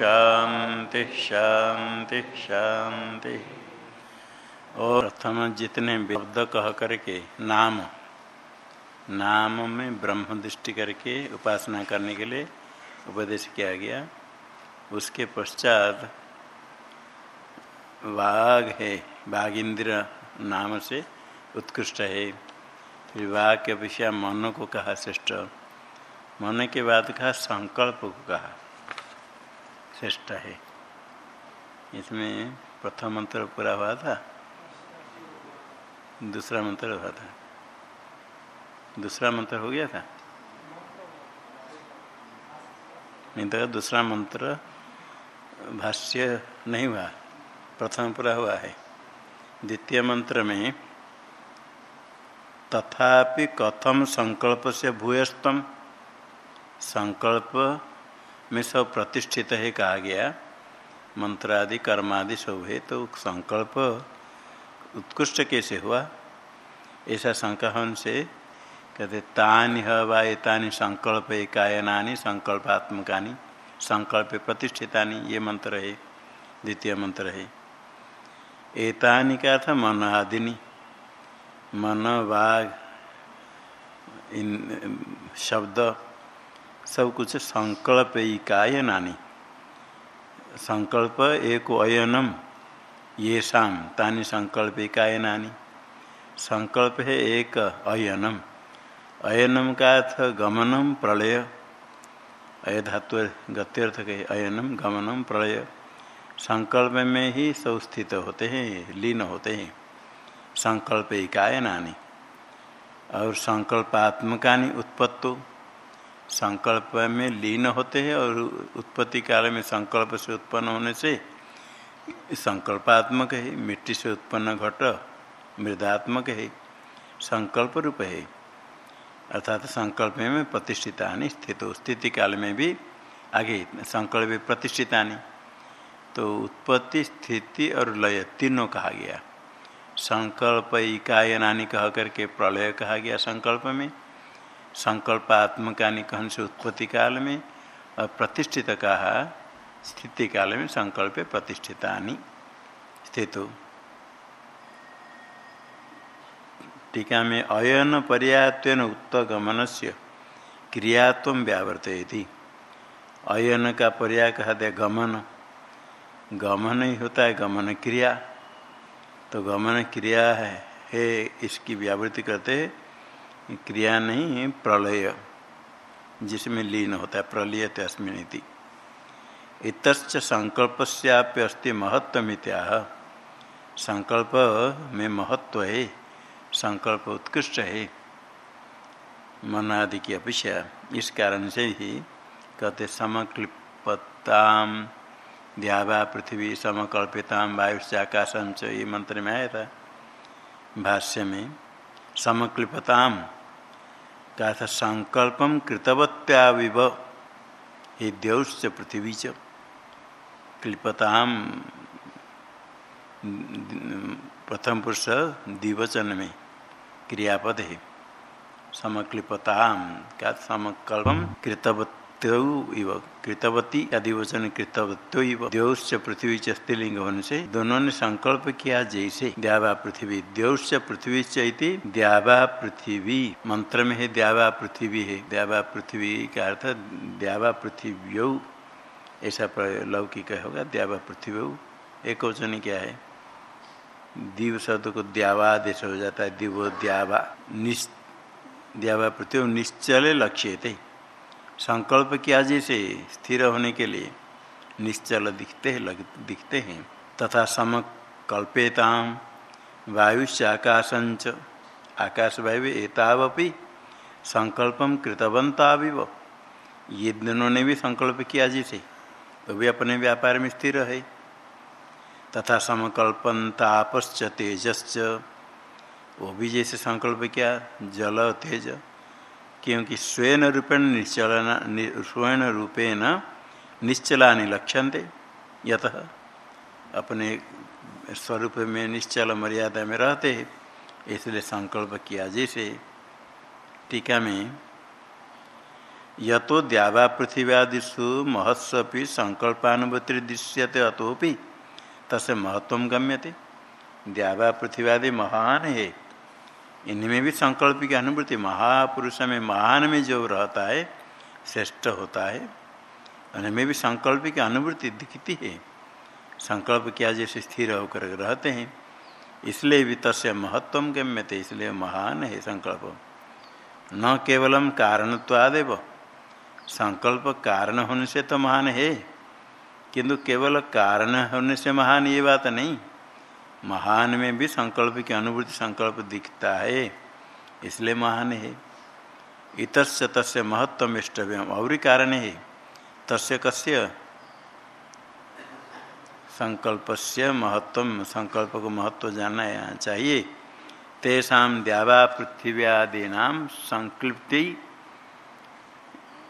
शांति शांति शांति। और प्रथम जितने शब्द कह करके नाम नाम में ब्रह्म दृष्टि करके उपासना करने के लिए उपदेश किया गया। उसके पश्चात वाघ है बाघ इंद्र नाम से उत्कृष्ट है। फिर वाघ के विषय मन को कहा श्रेष्ठ। मन के बाद कहा संकल्प को कहा। श्रेष्ठ है। इसमें प्रथम मंत्र पूरा हुआ था, दूसरा मंत्र हुआ था। दूसरा मंत्र हो गया था? नहीं तो दूसरा मंत्र भाष्य नहीं हुआ, प्रथम पूरा हुआ है। द्वितीय मंत्र में, तथापि कथम संकल्प से भूयस्तम, संकल्प में सब प्रतिष्ठित है कहा गया। मंत्र आदि कर्मादि सब है तो संकल्प उत्कृष्ट कैसे हुआ? ऐसा संकहन से कहते, तानि हवातानि संकल्प एकायनानि संकल्पात्मकानि, संकल्प प्रतिष्ठिता ये मंत्र है, द्वितीय मंत्र है। एतानि का था मन आदिनी मन वाघ इन, शब्द सब कुछ संकल्प इकाय नानी संकल्प एक अयनम ये शाम तानी संकल्प इकाय नानी संकल्प है एक अयनम। अयनम का अर्थ गमनम, प्रलय। अय धातु गत्यर्थ के अयनम, गमनम, प्रलय। संकल्प में ही सब स्थित होते हैं, लीन होते हैं। संकल्प इकाय नानी और संकल्पात्मकानी उत्पत्तो। संकल्प में लीन होते हैं और उत्पत्ति काल में संकल्प से उत्पन्न होने से संकल्पात्मक है, मिट्टी से उत्पन्न घट, मृदात्मक है, संकल्प रूप है। अर्थात संकल्प में प्रतिष्ठिता स्थित, स्थिति काल में भी आगे संकल्प प्रतिष्ठिता तो उत्पत्ति, स्थिति और लय तीनों कहा गया। संकल्प इकाय नानी कह करके प्रलय कहा गया संकल्प में। संकल्पात्मकानी कहन से उत्पत्ति काल में और प्रतिष्ठित कहा स्थिति काल में संकल्प प्रतिष्ठिता स्थित। टीका में अयन पर्यात्न उत्तगमन से क्रियात्व व्यावर्तयती। अयन का पर्याय कहा दे गमन। गमन ही होता है गमन क्रिया। तो गमन क्रिया है, है इसकी व्यावृत्ति करते क्रिया नहीं प्रलय। जिसमें लीन होता है, प्रलय तस्मिन इत। संकल्प से अस्ति महत्वमित्या संकल्प में महत्व है, संकल्प उत्कृष्ट है। मन आदि की अपेक्षा, इस कारण से ही कहते समक्लिपताम द्यावा पृथ्वी समकल्पिता वायुष्य आकाशम च ये मंत्र में आया था। भाष्य में समक्लिपताम का था संकल्पम कृतवत्याविव। हे द्यौश्च पृथ्वी च। क्लिपताम प्रथम पुरुष द्विवचन में क्रियापद। है समक्लिपताम का समकल्पम कृतवत् इव। कृतवती आदि वचन कृतवत्यो इव। पृथ्वी च होने से दोनों ने संकल्प किया जैसे। द्यावा पृथ्वी। देवश्च पृथ्वी चैती द्यावा पृथ्वी। मंत्र में है द्यावा पृथ्वी है। द्यावा पृथ्वी का अर्थ द्यावा पृथ्व्यौ। ऐसा लौकिक होगा। द्यावा पृथ्व्यौ। एक वचन क्या है? दिव शब्द को द्यावा आदेश हो जाता है। दिवो द्यावा। निश् द्यावा पृथ्वी निश्चले लक्ष्य थे संकल्प किया जैसे स्थिर होने के लिए निश्चल दिखते हैं लग, दिखते हैं। तथा समकल्पेताम वायुश्च आकाशंच आकाश वायु एतावपि संकल्पम कृतवंताविव ये दोनों ने भी संकल्प किया जैसे तो भी अपने व्यापार में स्थिर है। तथा समकल्पन तेजश्च, वो भी जैसे संकल्प किया, जल तेज क्योंकि स्वयं रूपेण निश्चलना स्वयं रूपेण निश्चला लक्ष्यंते यत अपने स्वरूप में निश्चल मर्यादा में रहते इसलिए संकल्प किया। जैसे टीका में, यतो द्यावा पृथ्व्यादिषु महत्सपि संकल्पानुभूति दृश्यते अतोपि तसे महत्व गम्यते। द्यावा पृथ्व्यादि महान है। इनमें भी संकल्प की अनुभूति। महापुरुष में महान में जो रहता है, श्रेष्ठ होता है, उनमें भी संकल्प की अनुभूति दिखती है। संकल्प क्या जैसे स्थिर होकर रहते हैं, इसलिए भी तस्य महत्व गम्यते, इसलिए महान है संकल्प। न केवलम कारणत्वादेव, संकल्प कारण होने से तो महान है, किंतु केवल कारण होने से महान ये बात नहीं। महान में भी संकल्प की अनुभूति संकल्प दिखता है, इसलिए महान है। इतस्य तस्य महत्व इष्टव्यम। और कारण है, तस्य कस्य? संकल्प से महत्व संकल्प को महत्व जानना चाहिए। तेषा द्यावा पृथ्व्यादीना संक्लिप्ति,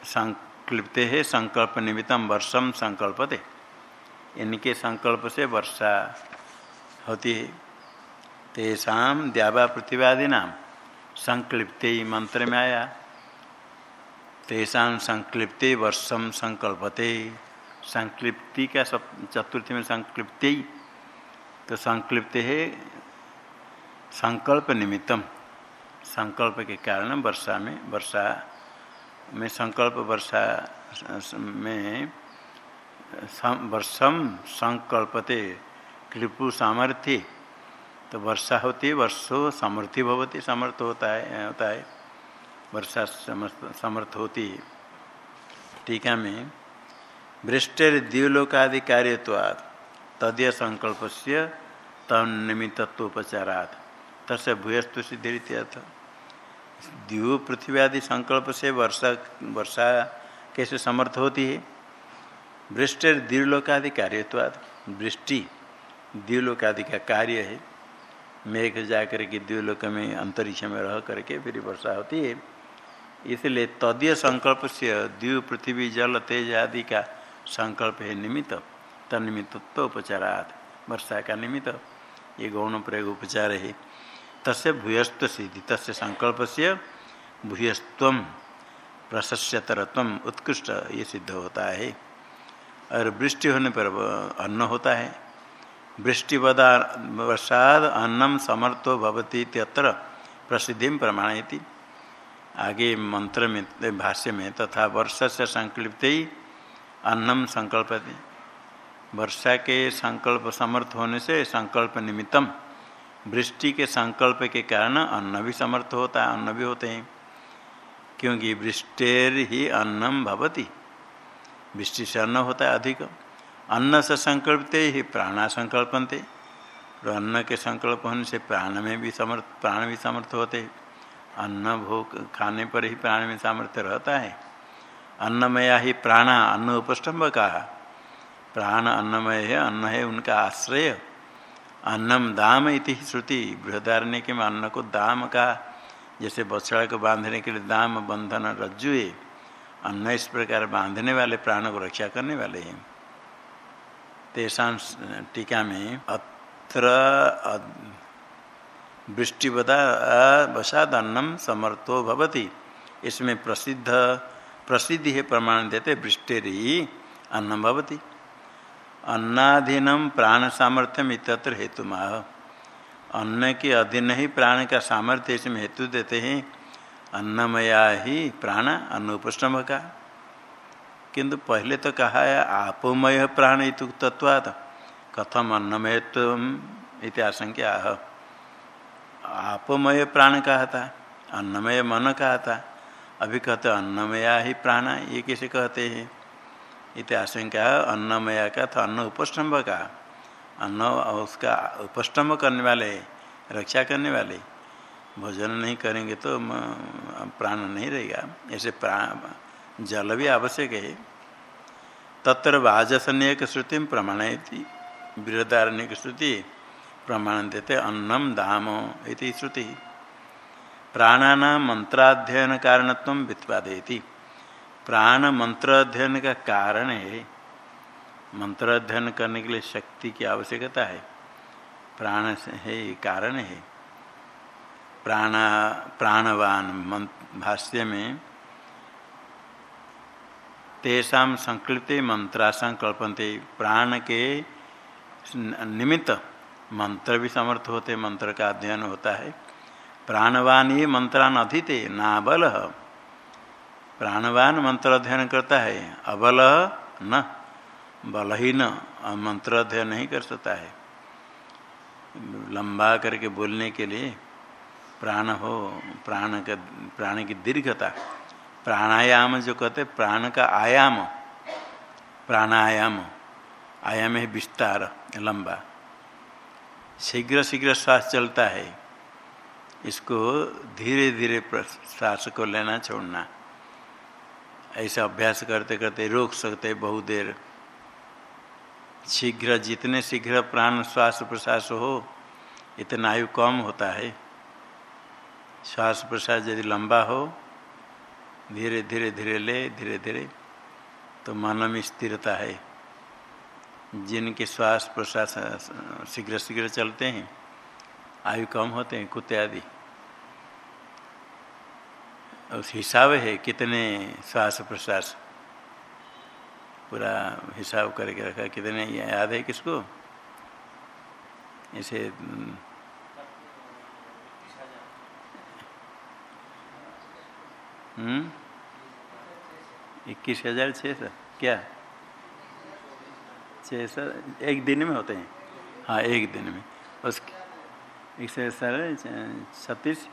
संक्लिप्ते संकल्प निमित्तम वर्षम संकल्पते। इनके संकल्प से वर्षा होती है। तेषा द्यावा पृथ्व्यादीना संक्लिप्ते मंत्र में आया। तेषा संक्लिप्ते वर्षम संकल्पते संक्लिप्ति का सब चतुर्थी में संक्लिप्ति तो संक्लिप्त है संकल्प निमित्तम। संकल्प के कारण वर्षा में वर्षा में संकल्प, वर्षा में वर्षम संकल्पते। कृपु सामर्थ्य तो वर्षा होती है, वर्षो समर्थी भवती समर्थ होता है होता है। वर्षा समर्थ होती है। टीका में। वृष्टिर द्व्युलोकादि कार्यवाद तदय संकल्प से तन्निमित्तोपचारात तस्य भूयस्तु सिद्धि अर्थ द्यू पृथ्वी आदि संकल्प से वर्षा वर्षा कैसे समर्थ होती है? वृष्टि द्व्युलोकादि कार्यवाद वृष्टि। द्व्युलोकादि का कार्य है। मेघ जाकर के द्व्यूलोक में अंतरिक्ष में रह करके फिर वर्षा होती है। इसलिए तदीय संकल्प से द्यू पृथ्वी जल तेज आदि का संकल्प है निमित्त। तनिमित्त उपचारात। वर्षा का निमित्त। ये गौण प्रयोग उपचार है। तस्य भूयस्त सिद्धि। तस्य संकल्प से भूयस्व प्रशस्यतरत्व उत्कृष्ट ये सिद्ध होता है। और वृष्टि होने पर अन्न होता है। वृष्टिवदा वर्षाद अन्नम समर्थो भवती प्रसिद्धि प्रमाणयति। आगे मंत्र में, भाष्य में तथा वर्ष से संकल्पित ही अन्नम संकल्प वर्षा के संकल्प समर्थ होने से संकल्प निमित्तम, वृष्टि के संकल्प के कारण अन्न भी समर्थ होता है, अन्न भी होते हैं। क्योंकि वृष्टेर ही अन्नम भवती। वृष्टि से अन्न होता है अधिक। अन्न से संकल्पते ही प्राणा संकल्पनते। और अन्न के संकल्प होने से प्राण में भी समर्थ, प्राण भी समर्थ होते अन्न भोग खाने पर ही प्राण में सामर्थ्य रहता है। अन्नमया ही प्राणा, अन्न उपस्तंभ का प्राण अन्नमय है, अन्न है उनका आश्रय। अन्नम दाम इति श्रुति, बृहदारण्य के में अन्न को दाम का जैसे बछड़ा को बांधने के लिए दाम, बंधन रज्जु है अन्न इस प्रकार बांधने वाले, प्राण को रक्षा करने वाले हैं। तेषा टीका में अत्र वृष्टिवदा वसाद अन्नम समर्थो भवती। इसमें प्रसिद्ध, प्रसिद्धि है प्रमाण देते वृष्टि अन्नम भवती। अन्नाधीनम प्राण सामर्थ्यम इतर हेतु माह अन्न के अधीन ही प्राण का सामर्थ्य इसमें हेतु देते हैं। अन्नमया ही प्राण अनुपष्टम का। किंतु पहले तो कहा है, आपमय प्राण इतुक्तत्वाद कथम अन्नमयत्व इति आशंका आपमय प्राण कहा था, अन्नमय मन कहा था। अभी कहते अन्नमया ही प्राण, ये कैसे कहते हैं? इत आशंका अन्नमया का था, अन्न उपस्तंभ का अन्न उसका उपस्तंभ करने वाले, रक्षा करने वाले, भोजन नहीं करेंगे तो प्राण नहीं रहेगा। ऐसे प्राण जल भी आवश्यक है। तत्र वाजसन्य श्रुति प्रमाण बृहदारण्य श्रुति प्रमाण देते अन्नम दाम इति श्रुति। प्राणा मंत्राध्ययन कारणत्व वित्पादयती प्राण मंत्र अध्ययन का कारण है। मंत्र अध्ययन करने के लिए शक्ति की आवश्यकता है। प्राण है कारण है। प्राण, प्राणवान भाष्य में तेषा संकल्पते मंत्रा संकल्पनते प्राण के निमित्त मंत्र भी समर्थ होते, मंत्र का अध्ययन होता है। प्राणवान ये मंत्रान अधिते, नाबल। प्राणवान मंत्र अध्ययन करता है, अबल न। बल ही न मंत्र अध्ययन नहीं कर सकता है। लंबा करके बोलने के लिए प्राण हो, प्राण का प्राण की दीर्घता। प्राणायाम जो कहते प्राण का आयाम। प्राणायाम। आयाम है विस्तार, लंबा। शीघ्र शीघ्र श्वास चलता है। इसको धीरे धीरे श्वास को लेना छोड़ना। ऐसा अभ्यास करते करते रोक सकते बहुत देर। शीघ्र जितने शीघ्र प्राण श्वास प्रश्वास हो, इतना आयु कम होता है। श्वास प्रश्वास यदि लंबा हो धीरे धीरे धीरे ले, धीरे धीरे तो मन में स्थिरता है। जिनके श्वास प्रश्वास, शीघ्र शीघ्र चलते हैं, आयु कम होते हैं, कुत्ते आदि। उस हिसाब है कितने श्वास प्रश्वास। पूरा हिसाब करके रखा, कितने याद है किसको? इसे हम्म? इक्कीस हज़ार छः सौ। क्या? छः सौ? एक दिन में होते हैं? हाँ एक दिन में। उस एक सर छत्तीस?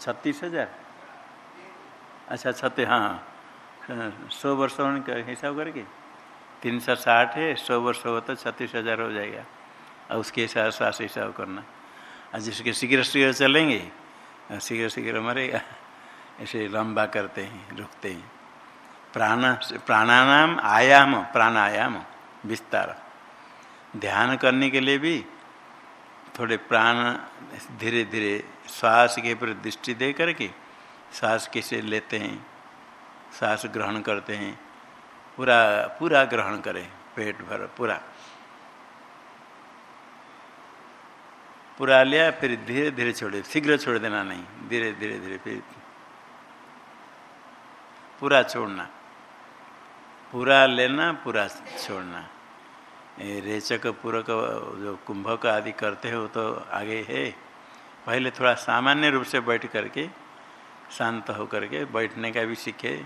छत्तीस हज़ार? अच्छा छत्तीस हाँ सौ वर्ष का हिसाब करके। तीन सौ साठ है, सौ वर्ष हो तो छत्तीस हज़ार हो जाएगा। और उसके हिसाब श्वास हिसाब करना। और जिसके शीघ्र शीघ्र चलेंगे, शीघ्र शीघ्र मरेगा। ऐसे लंबा करते हैं, रुकते हैं। प्राण प्राणायाम आयाम, प्राणायाम, विस्तार। ध्यान करने के लिए भी थोड़े प्राण धीरे धीरे श्वास के ऊपर दृष्टि दे करके श्वास कैसे लेते हैं, श्वास ग्रहण करते हैं, पूरा पूरा ग्रहण करें, पेट भर, पूरा। पूरा लिया, फिर धीरे धीरे छोड़े, शीघ्र छोड़ देना नहीं धीरे धीरे धीरे, फिर पूरा छोड़ना। पूरा लेना, पूरा छोड़ना। रेचक पूरक जो कुंभक आदि करते हो तो आगे है। पहले थोड़ा सामान्य रूप से बैठ करके, शांत हो करके बैठने का भी सीखे।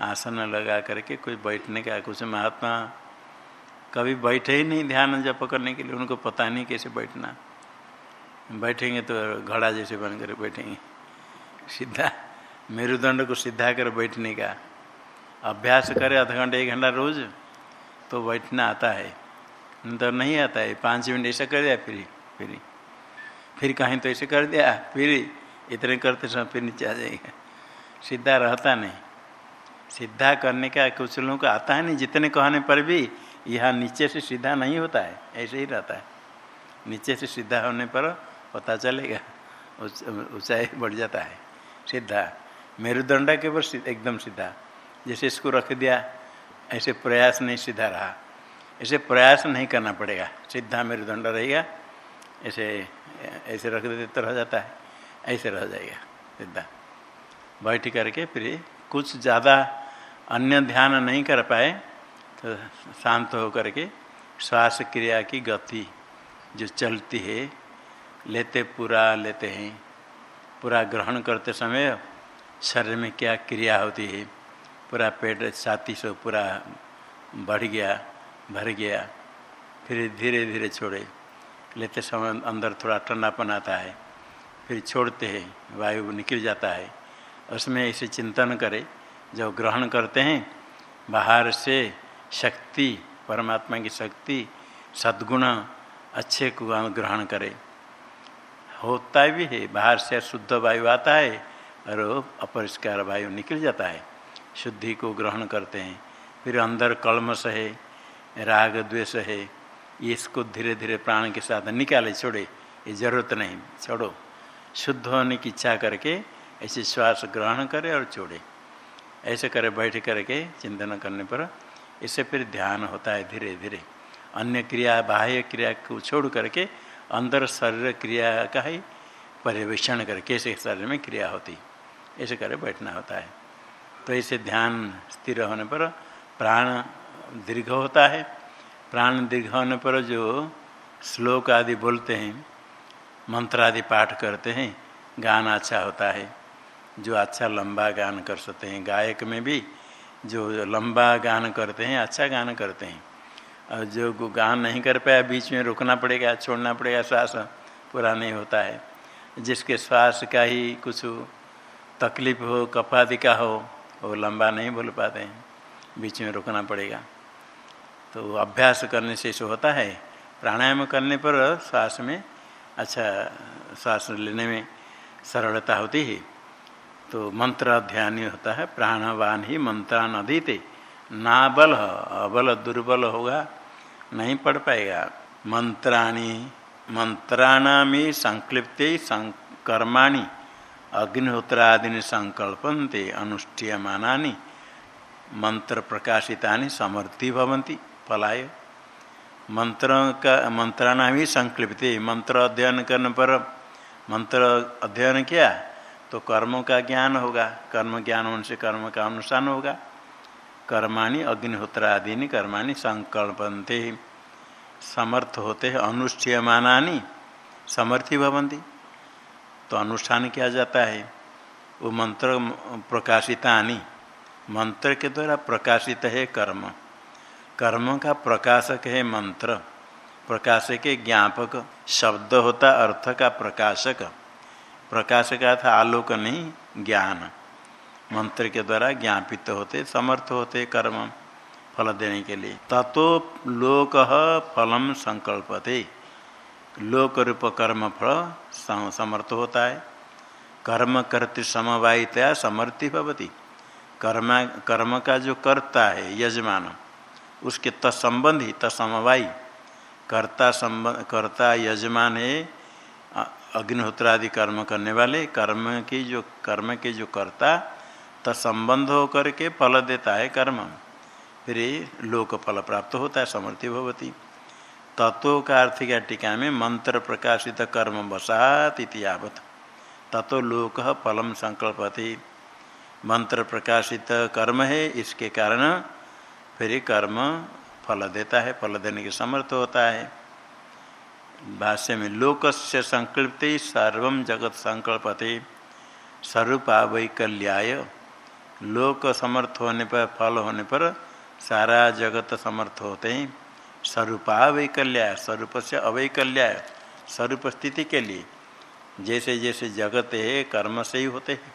आसन लगा करके कोई बैठने का, कुछ महात्मा कभी बैठे ही नहीं ध्यान जप करने के लिए, उनको पता नहीं कैसे बैठना। बैठेंगे तो घड़ा जैसे बन कर बैठेंगे। सीधा मेरुदंड को सीधा कर बैठने का। अभ्यास करे आधा घंटा एक घंटा रोज तो बैठना आता है। नहीं तो नहीं आता है। पाँच मिनट ऐसा कर दिया फिर फिर फिर कहीं तो ऐसे कर दिया फिर इतने करते समय फिर नीचे आ जाएगा। सीधा रहता नहीं। सीधा करने का कुछ लोगों को आता है नहीं। जितने कहने पर भी यह नीचे से सीधा नहीं होता है। ऐसे ही रहता है। नीचे से सीधा होने पर पता चलेगा ऊंचाई उच, बढ़ जाता है। सीधा मेरुदंडा के ऊपर एकदम सीधा। जैसे इसको रख दिया, ऐसे प्रयास नहीं, सीधा रहा। ऐसे प्रयास नहीं करना पड़ेगा। सीधा मेरुदंड रहेगा, ऐसे ऐसे रख देते तो रह जाता है। ऐसे रह जाएगा, सीधा। बैठ करके फिर कुछ ज़्यादा अन्य ध्यान नहीं कर पाए तो शांत होकर के श्वास क्रिया की गति जो चलती है, लेते पूरा लेते हैं। पूरा ग्रहण करते समय शरीर में क्या क्रिया होती है? पूरा पेट छाती से पूरा बढ़ गया, भर गया, फिर धीरे धीरे छोड़े। लेते समय अंदर थोड़ा ठंडापन आता है, फिर छोड़ते हैं, वायु निकल जाता है। उसमें इसे चिंतन करें, जो ग्रहण करते हैं, बाहर से शक्ति, परमात्मा की शक्ति, सद्गुण अच्छे को ग्रहण करे। होता भी है, बाहर से शुद्ध वायु आता है और अपरिष्कार वायु निकल जाता है। शुद्धि को ग्रहण करते हैं। फिर अंदर कलमश है राग द्वेष है। इसको धीरे धीरे प्राण के साथ निकाले, छोड़े। ये ज़रूरत नहीं, छोड़ो। शुद्ध होने की इच्छा करके ऐसे श्वास ग्रहण करे और छोड़े। ऐसे करे, बैठ करके चिंतन करने पर इससे फिर ध्यान होता है धीरे धीरे अन्य क्रिया, बाह्य क्रिया को छोड़ करके अंदर शरीर क्रिया का ही पर्यवेक्षण कर कैसे शरीर में क्रिया होती। ऐसे करे बैठना होता है। तो ऐसे ध्यान स्थिर होने पर प्राण दीर्घ होता है। प्राण दीर्घ होने पर जो श्लोक आदि बोलते हैं, मंत्र आदि पाठ करते हैं, गान अच्छा होता है। जो अच्छा लंबा गान कर सकते हैं। गायक में भी जो लंबा गान करते हैं अच्छा गान करते हैं। और जो गान नहीं कर पाया, बीच में रुकना पड़ेगा, छोड़ना पड़ेगा, श्वास पूरा नहीं होता है। जिसके श्वास का ही कुछ तकलीफ़ हो कपादि का हो, वो लंबा नहीं बोल पाते हैं। बीच में रुकना पड़ेगा। तो अभ्यास करने से ऐसे होता है, प्राणायाम करने पर श्वास में अच्छा श्वास लेने में सरलता होती है। तो मंत्र ध्यान होता है, प्राणवान ही मंत्रान अधीते। ना बल अबल दुर्बल होगा, नहीं पढ़ पाएगा। मंत्राणी, मंत्राणामी संक्लिप्त कर्माणी अग्निहोत्रादि संकल्पन्ते अनुष्ठीयमाना मंत्र प्रकाशिता समर्थी भवंती पलाय। मंत्र का, मंत्राणाम ही संक्लिप्त, मंत्र अध्ययन करने पर, मंत्र अध्ययन किया तो कर्मों का ज्ञान होगा, कर्म ज्ञान उनसे कर्म का अनुष्ठान होगा। कर्माणि अग्निहोत्र आदि कर्माणि संकल्पनते। समर्थ होते हैं अनुष्ठीयमानी समर्थी भवंती तो अनुष्ठान किया जाता है। वो मंत्र प्रकाशितानि मंत्र के द्वारा प्रकाशित है कर्म। कर्म का प्रकाशक है मंत्र। प्रकाशक है ज्ञापक। शब्द होता अर्थ का प्रकाशक। प्रकाश का था आलोक नहीं, ज्ञान। मंत्र के द्वारा ज्ञापित होते, समर्थ होते कर्म। फल देने के लिए। ततो लोक फलम संकल्पते। लोक रूप कर्म फल समर्थ होता है। कर्म करते समवायितया समर्थी भवती। कर्म कर्म का जो कर्ता है, यजमान, उसके तत्संबंधी, तत्समवायी, कर्ता संबंध कर्ता यजमान है अग्निहोत्रादि कर्म करने वाले, कर्म की जो, कर्म के जो कर्ता तत्संबंध होकर के फल देता है कर्म। फिर लोक फल प्राप्त होता है, समर्थि भवती। तत्व का अर्थ क्या टीका में? मंत्र प्रकाशित कर्म बसात इतियावत तत्व लोक फलम संकल्पति। मंत्र प्रकाशित कर्म है, इसके कारण फिर कर्म फल देता है, फल देने के समर्थ होता है। भाष्य में लोक से संकल्प सर्व जगत संकल्पते। वैकल्याय। लोक समर्थ होने पर, फल होने पर सारा जगत समर्थ होते हैं। स्वरूपा वैकल्याय स्वरूप से अवैकल्याय स्वरूप स्थिति के लिए जैसे जैसे जगत है, कर्म से ही होते हैं।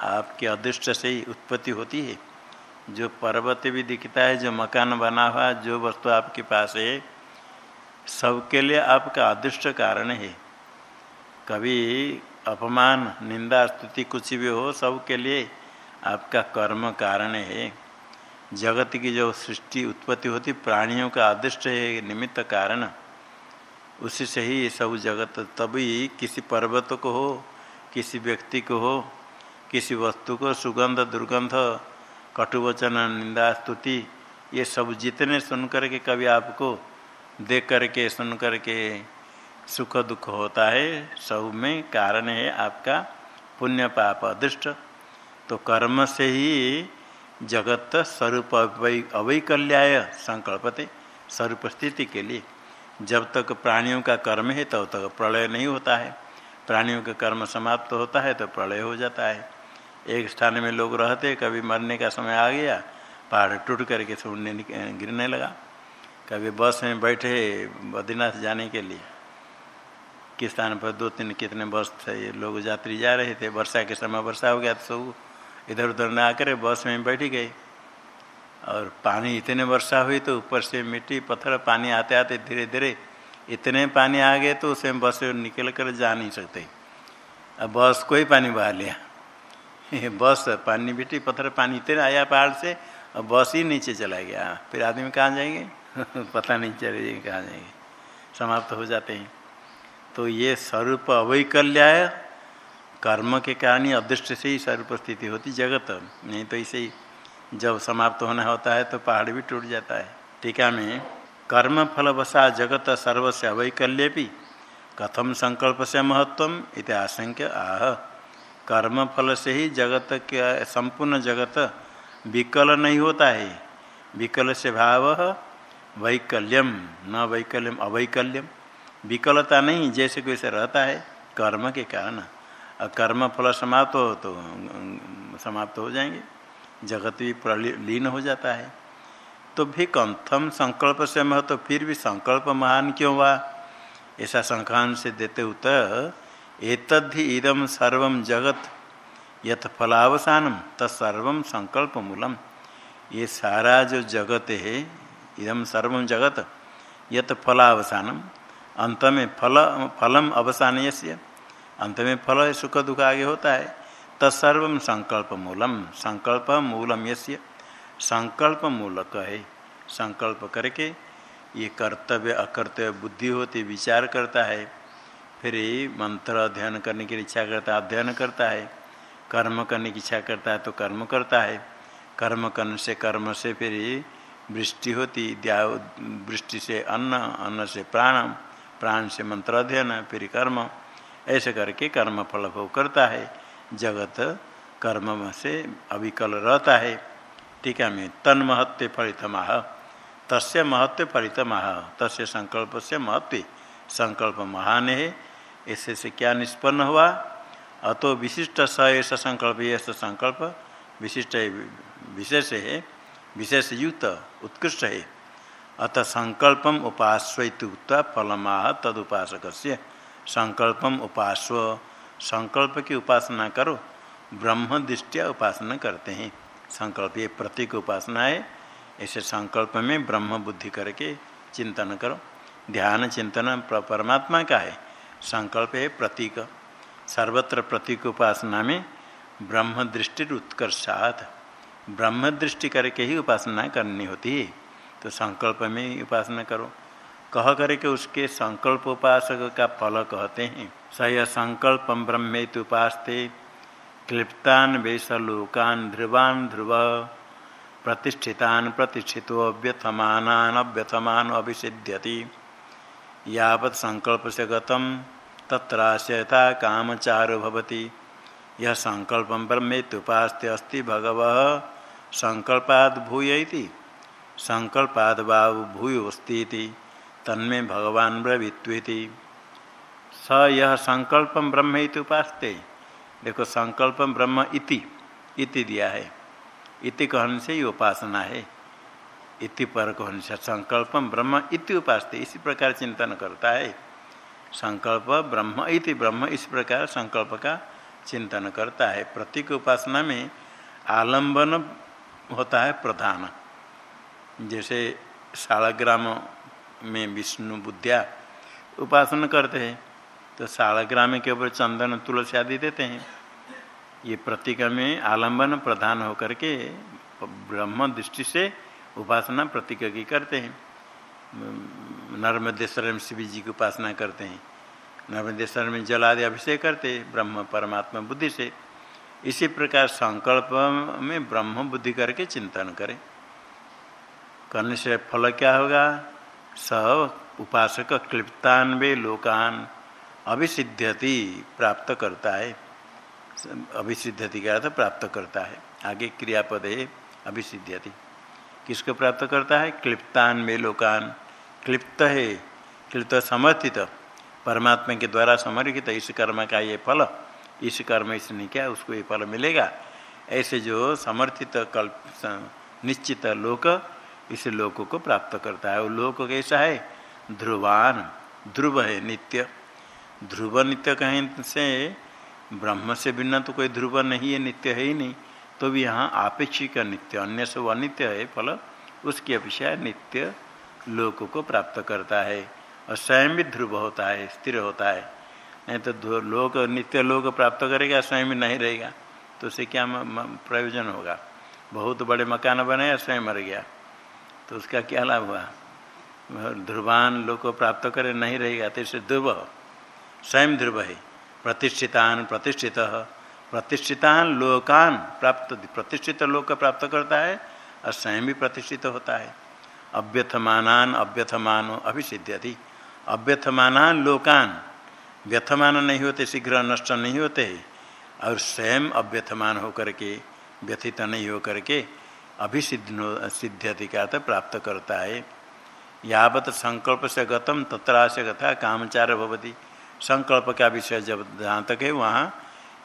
आपके अदृष्ट से ही उत्पत्ति होती है। जो पर्वत भी दिखता है, जो मकान बना हुआ, जो वस्तु आपके पास है, सबके लिए आपका अदृष्ट कारण है। कभी अपमान, निंदा, स्तुति कुछ भी हो, सबके लिए आपका कर्म कारण है। जगत की जो सृष्टि उत्पत्ति होती, प्राणियों का अदृष्ट है निमित्त कारण। उसी से ही सब जगत तभी किसी पर्वत को हो, किसी व्यक्ति को हो, किसी वस्तु को, सुगंध, दुर्गंध, कटुवचन, निंदा, स्तुति, ये सब जितने सुन करके कभी आपको, देख करके, सुन करके सुख दुख होता है, सब में कारण है आपका पुण्य पाप अदृष्ट तो कर्म से ही जगत स्वरूप अवैकल्याय संकल्पते, स्वरूप स्थिति के लिए। जब तक प्राणियों का कर्म है, तब तक प्रलय नहीं होता है। प्राणियों का कर्म समाप्त होता है तो प्रलय हो जाता है। एक स्थान में लोग रहते, कभी मरने का समय आ गया, पहाड़ टूट करके सुनने गिरने लगा। कभी बस में बैठे बद्रीनाथ जाने के लिए। किस स्थान पर दो तीन कितने बस थे लोग यात्री जा रहे थे, वर्षा के समय वर्षा हो गया तो सब इधर उधर ना आकर बस में बैठ गए और पानी इतने वर्षा हुई तो ऊपर से मिट्टी, पत्थर, पानी आते आते धीरे धीरे इतने पानी आ गए तो उसमें बस से निकल कर जा नहीं सकते। अब बस कोई पानी बहा लिया। बस, पानी, मिट्टी, पत्थर, पानी इतने आया पहाड़ से और बस ही नीचे चला गया। फिर आदमी कहाँ जाएँगे? पता नहीं चले कहाँ जाएँगे। समाप्त हो जाते हैं। तो ये स्वरूप अवैकल्याय कर्म के कारण ही अदृष्ट से ही स्वरूप स्थिति होती जगत। नहीं तो इसे ही जब समाप्त होना होता है तो पहाड़ भी टूट जाता है। टीका में कर्म फल बसा जगत सर्वस्व अवैकल्य भी कथम संकल्प से महत्व इत आशंक्य। आह, कर्म फल से ही जगत के संपूर्ण जगत विकल नहीं होता है। विकल से भाव वैकल्यम, न वैकल्यम, अवैकल्यम। विकलता नहीं, जैसे कैसे रहता है कर्म के कारण। कर्म फल समाप्त हो तो समाप्त हो जाएँगे। जगत भी प्रलीन हो जाता है। तो भी कंथम संकल्प से मह तो फिर भी संकल्प महान क्यों हुआ? ऐसा संख्यान से देते उत्तर एतद्धि इदम सर्व जगत यथ फलावसानम तत्सर्व संकल्प मूलम ये सारा जो जगत है इदम सर्व जगत यथ फलावसानम अंत में फल, फलम अवसान यश्य अंत में फल सुख दुख आगे होता है। तत्सर्व संकल्प मूलम संकल्प मूलम यश्य संकल्प मूलक है। संकल्प करके ये कर्तव्य, अकर्तव्य, बुद्धि होती, विचार करता है। फिर मंत्र अध्ययन करने की इच्छा करता है अध्ययन करता है। कर्म करने की इच्छा करता है तो कर्म करता है। कर्म करने से कर्म से फिर वृष्टि होती, द्या वृष्टि से अन्न अन्न से प्राण प्राण से मंत्र अध्ययन, फिर कर्म। ऐसे करके कर्म फल भोग करता है। जगत कर्म से अविकल रहता है। टीका में तन महत्व फलित माह तस्य महत्व फलित माह तस्य संकल्प से महत्व संकल्प महान है। ऐसे से क्या निष्पन्न हुआ? अतो विशिष्ट स ऐसा संकल्प ये संकल्प विशिष्ट विशेष है, विशेष युक्त, उत्कृष्ट है। अतः संकल्पम उपास्वत फलमाह तदुपासक से संकल्पम उपास्व। संकल्प की उपासना करो। ब्रह्म दृष्टिया उपासना करते हैं। संकल्प ये प्रतीक उपासना है। ऐसे संकल्प में ब्रह्म बुद्धि करके चिंतन करो। ध्यान चिंतन परमात्मा का है। संकल्प है प्रतीक। सर्वत्र प्रतीक उपासना में ब्रह्म दृष्टि उत्कर्षात। ब्रह्म दृष्टि करके ही उपासना करनी होती है। तो संकल्प में ही उपासना करो। कह करके उसके संकल्प उपासक का फल कहते हैं। स संकल्प ब्रह्मेत उपासते क्लिप्तान वेशलोकान ध्रुवान ध्रुव, प्रतिष्ठितान प्रतिष्ठितो अव्यथमान अव्यथमान अभिषिध्यति यावत संकल्प से गतम तत्राशयता कामचारो भवति। यह संकल्प ब्रह्मेत्युपास्ते अस्ति भगव, संकल्पाद भूय संकल्पाद भूयोस्ती तन्मे भगवान ब्रवीत्वेति। स यह संकल्प ब्रह्म उपास्ते। देखो, संकल्प ब्रह्म इति इति दिया है। इति कहन से ही उपासना है। इति पर कहने से संकल्प ब्रह्म इति उपासते। इसी प्रकार चिंतन करता है। संकल्प ब्रह्म इति, ब्रह्म इस प्रकार संकल्प का चिंतन करता है। प्रतीक उपासना में आलंबन होता है प्रधान। जैसे शालग्राम में विष्णु बुद्धिया उपासना करते हैं तो शालग्राम के ऊपर चंदन, तुलसी आदि देते हैं। ये प्रतीक में आलंबन प्रधान होकर के ब्रह्म दृष्टि से उपासना प्रतीक की करते हैं। नर्मदेश्वर में शिव जी की उपासना करते हैं। नर्मदेश्वर में जल आदि अभिषेक करते हैं, ब्रह्म परमात्मा बुद्धि से। इसी प्रकार संकल्प में ब्रह्म बुद्धि करके चिंतन करें। करने से फल क्या होगा? स उपासक क्लिप्तान्वे लोकान अभिसिद्ध्यति प्राप्त करता है। अभिसिद्धति का अर्थ प्राप्त करता है। आगे क्रियापद है अभिसिद्ध्यति। किसको प्राप्त करता है? क्लिप्तान में लोकान। क्लिप्त है, क्लिप्त समर्थित। परमात्मा के द्वारा समर्पित इस कर्म का ये फल। इस कर्म इसने क्या? उसको ये फल मिलेगा। ऐसे जो समर्थित कल्प, निश्चित लोक इस लोक को प्राप्त करता है। वो लोक कैसा है? ध्रुवान, ध्रुव है नित्य। ध्रुव नित्य कहें से ब्रह्म से भिन्न तो कोई ध्रुव नहीं है, नित्य है ही नहीं। तो भी यहाँ आपेक्षिक नित्य, अन्य सब अनित्य है, फल उसकी अपेक्षा नित्य लोक को प्राप्त करता है। और स्वयं भी ध्रुव होता है, स्थिर होता है। नहीं तो लोक, नित्य लोक प्राप्त करेगा, स्वयं भी नहीं रहेगा। तो उसे क्या प्रयोजन होगा? बहुत बड़े मकान बनाया स्वयं मर गया? तो उसका क्या लाभ हुआ? ध्रुवान लोक प्राप्त करे, नहीं रहेगा तो इसे ध्रुव, स्वयं ध्रुव है। प्रतिष्ठितान प्रतिष्ठित, प्रतिष्ठितान लोकान प्राप्त, प्रतिष्ठित लोक प्राप्त करता है और स्वयं भी प्रतिष्ठित होता है। अव्यथमानान अव्यथमान अभिसिद्ध्यति। अव्यथमानान लोकान, व्यथमान नहीं होते, शीघ्र नष्ट नहीं होते। और स्वयं अव्यथमान होकर के, व्यथित नहीं होकर के अभिसिद्ध सिद्ध्यति का प्राप्त करता है यावत संकल्प से गतम तत्राश गथा कामचार भवती। संकल्प का विषय जब जहाँ तक है वहाँ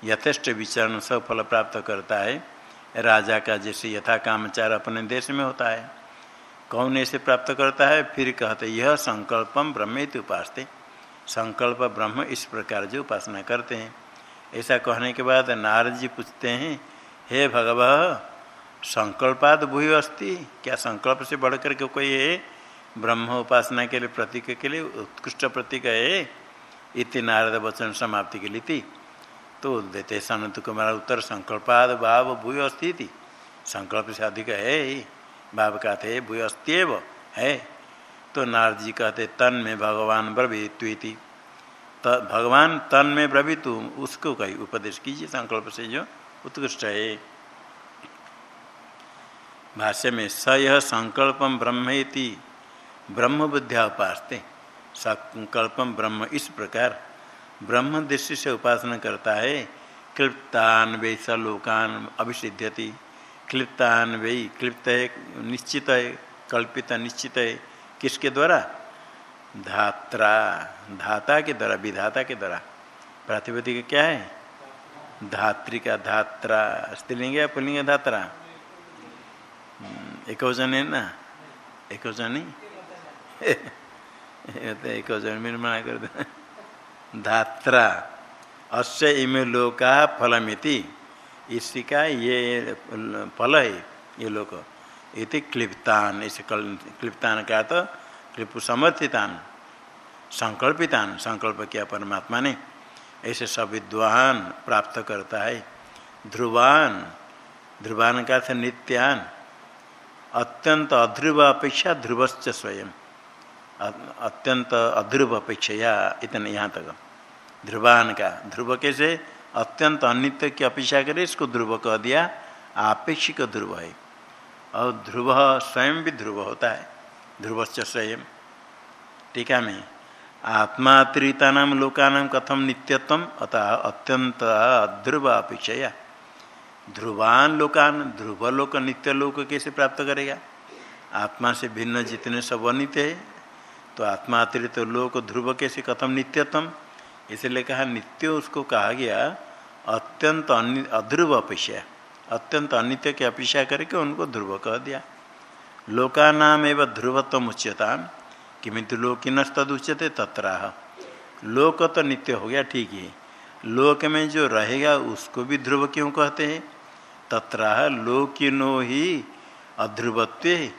यथेष्ट विचरण सब फल प्राप्त करता है राजा का जैसे यथा कामचार अपने देश में होता है। कौन ऐसे प्राप्त करता है फिर कहते, यह संकल्पम ब्रह्म उपासते। संकल्प ब्रह्म इस प्रकार जो उपासना करते हैं। ऐसा कहने के बाद नारद जी पूछते हैं, हे भगव संकल्पाद भूय अस्ति। क्या संकल्प से बढ़कर के कोई है? ब्रह्म उपासना के लिए प्रतीक के लिए, उत्कृष्ट प्रतीक है। इति नारद वचन समाप्ति के लिए थी तो देते सनत कुमार उत्तर संकल्पाद भाव भूय अस्ति संकल्प से अधिक है भाव कहते भूय अस्त्यव है। तो नारद जी कहते तन में भगवान ब्रवीति भगवान तन में ब्रवीतु, उसको कही, उपदेश कीजिए, संकल्प से जो उत्कृष्ट है। भाष्य में, स यह संकल्प ब्रह्म ब्रह्म बुद्धिया उपासते संकल्प ब्रह्म इस प्रकार, ब्रह्म दृष्टि से उपासना करता है, क्लिप्तान वे सलोकान अभिषिध्यति। क्लिप्तान वे क्लिप्त है, निश्चित है, कल्पित निश्चित है। किसके द्वारा? धात्रा, धाता के द्वारा, विधाता के द्वारा। प्रातिपदिक क्या है? धात्री का धात्रा। स्त्रीलिंग या पुलिंग धात्रा? एक वज़न है ना एक वज़न नहीं एक वज़न मना कर दे धात्रा अश्य इमे लोका फलमिति इसी का ये फल है ये लोक इति क्लिप्तान इसे क्लिप्तान का तो क्लिप समर्थितान संकल्पितान संकल्प किया परमात्मा ने ऐसे सब विद्वान प्राप्त करता है ध्रुवान ध्रुवान का अर्थ नित्यान अत्यंत अध्रुव अपेक्षा ध्रुवश्च स्वयं। अत्यंत अध्रुव अपेक्षा इतने यहाँ तक। ध्रुवान का ध्रुव कैसे? अत्यंत अनित्य की अपेक्षा करे, इसको ध्रुव कह दिया, आपेक्षिक ध्रुव है। और ध्रुव स्वयं भी ध्रुव होता है। ध्रुवश्च स्वयं। टीका में। आत्मातिरिता नाम लोकानाम कथम नित्यत्व अतः अत्यंत ध्रुव अपेक्षा ध्रुवान लोकान ध्रुव लोक नित्य लोक कैसे प्राप्त करेगा? आत्मा से भिन्न जितने सब अनित्य है तो आत्मा अतिरिक्त लोक ध्रुव कैसे कथम नित्यतम? इसलिए कहा, नित्य उसको कहा गया, अत्यंत अध्रुव अपेक्षा। अत्यंत अनित्य की अपेक्षा करके उनको ध्रुव कह दिया। लोकानाम एवं ध्रुवत्व उच्यता किमितु लोकिन तदुच्यते तत्राह। लोक तो नित्य हो गया, ठीक है। लोक में जो रहेगा, उसको भी ध्रुव क्यों कहते हैं? तत्राह लोकिनो ही अध्रुवत्व,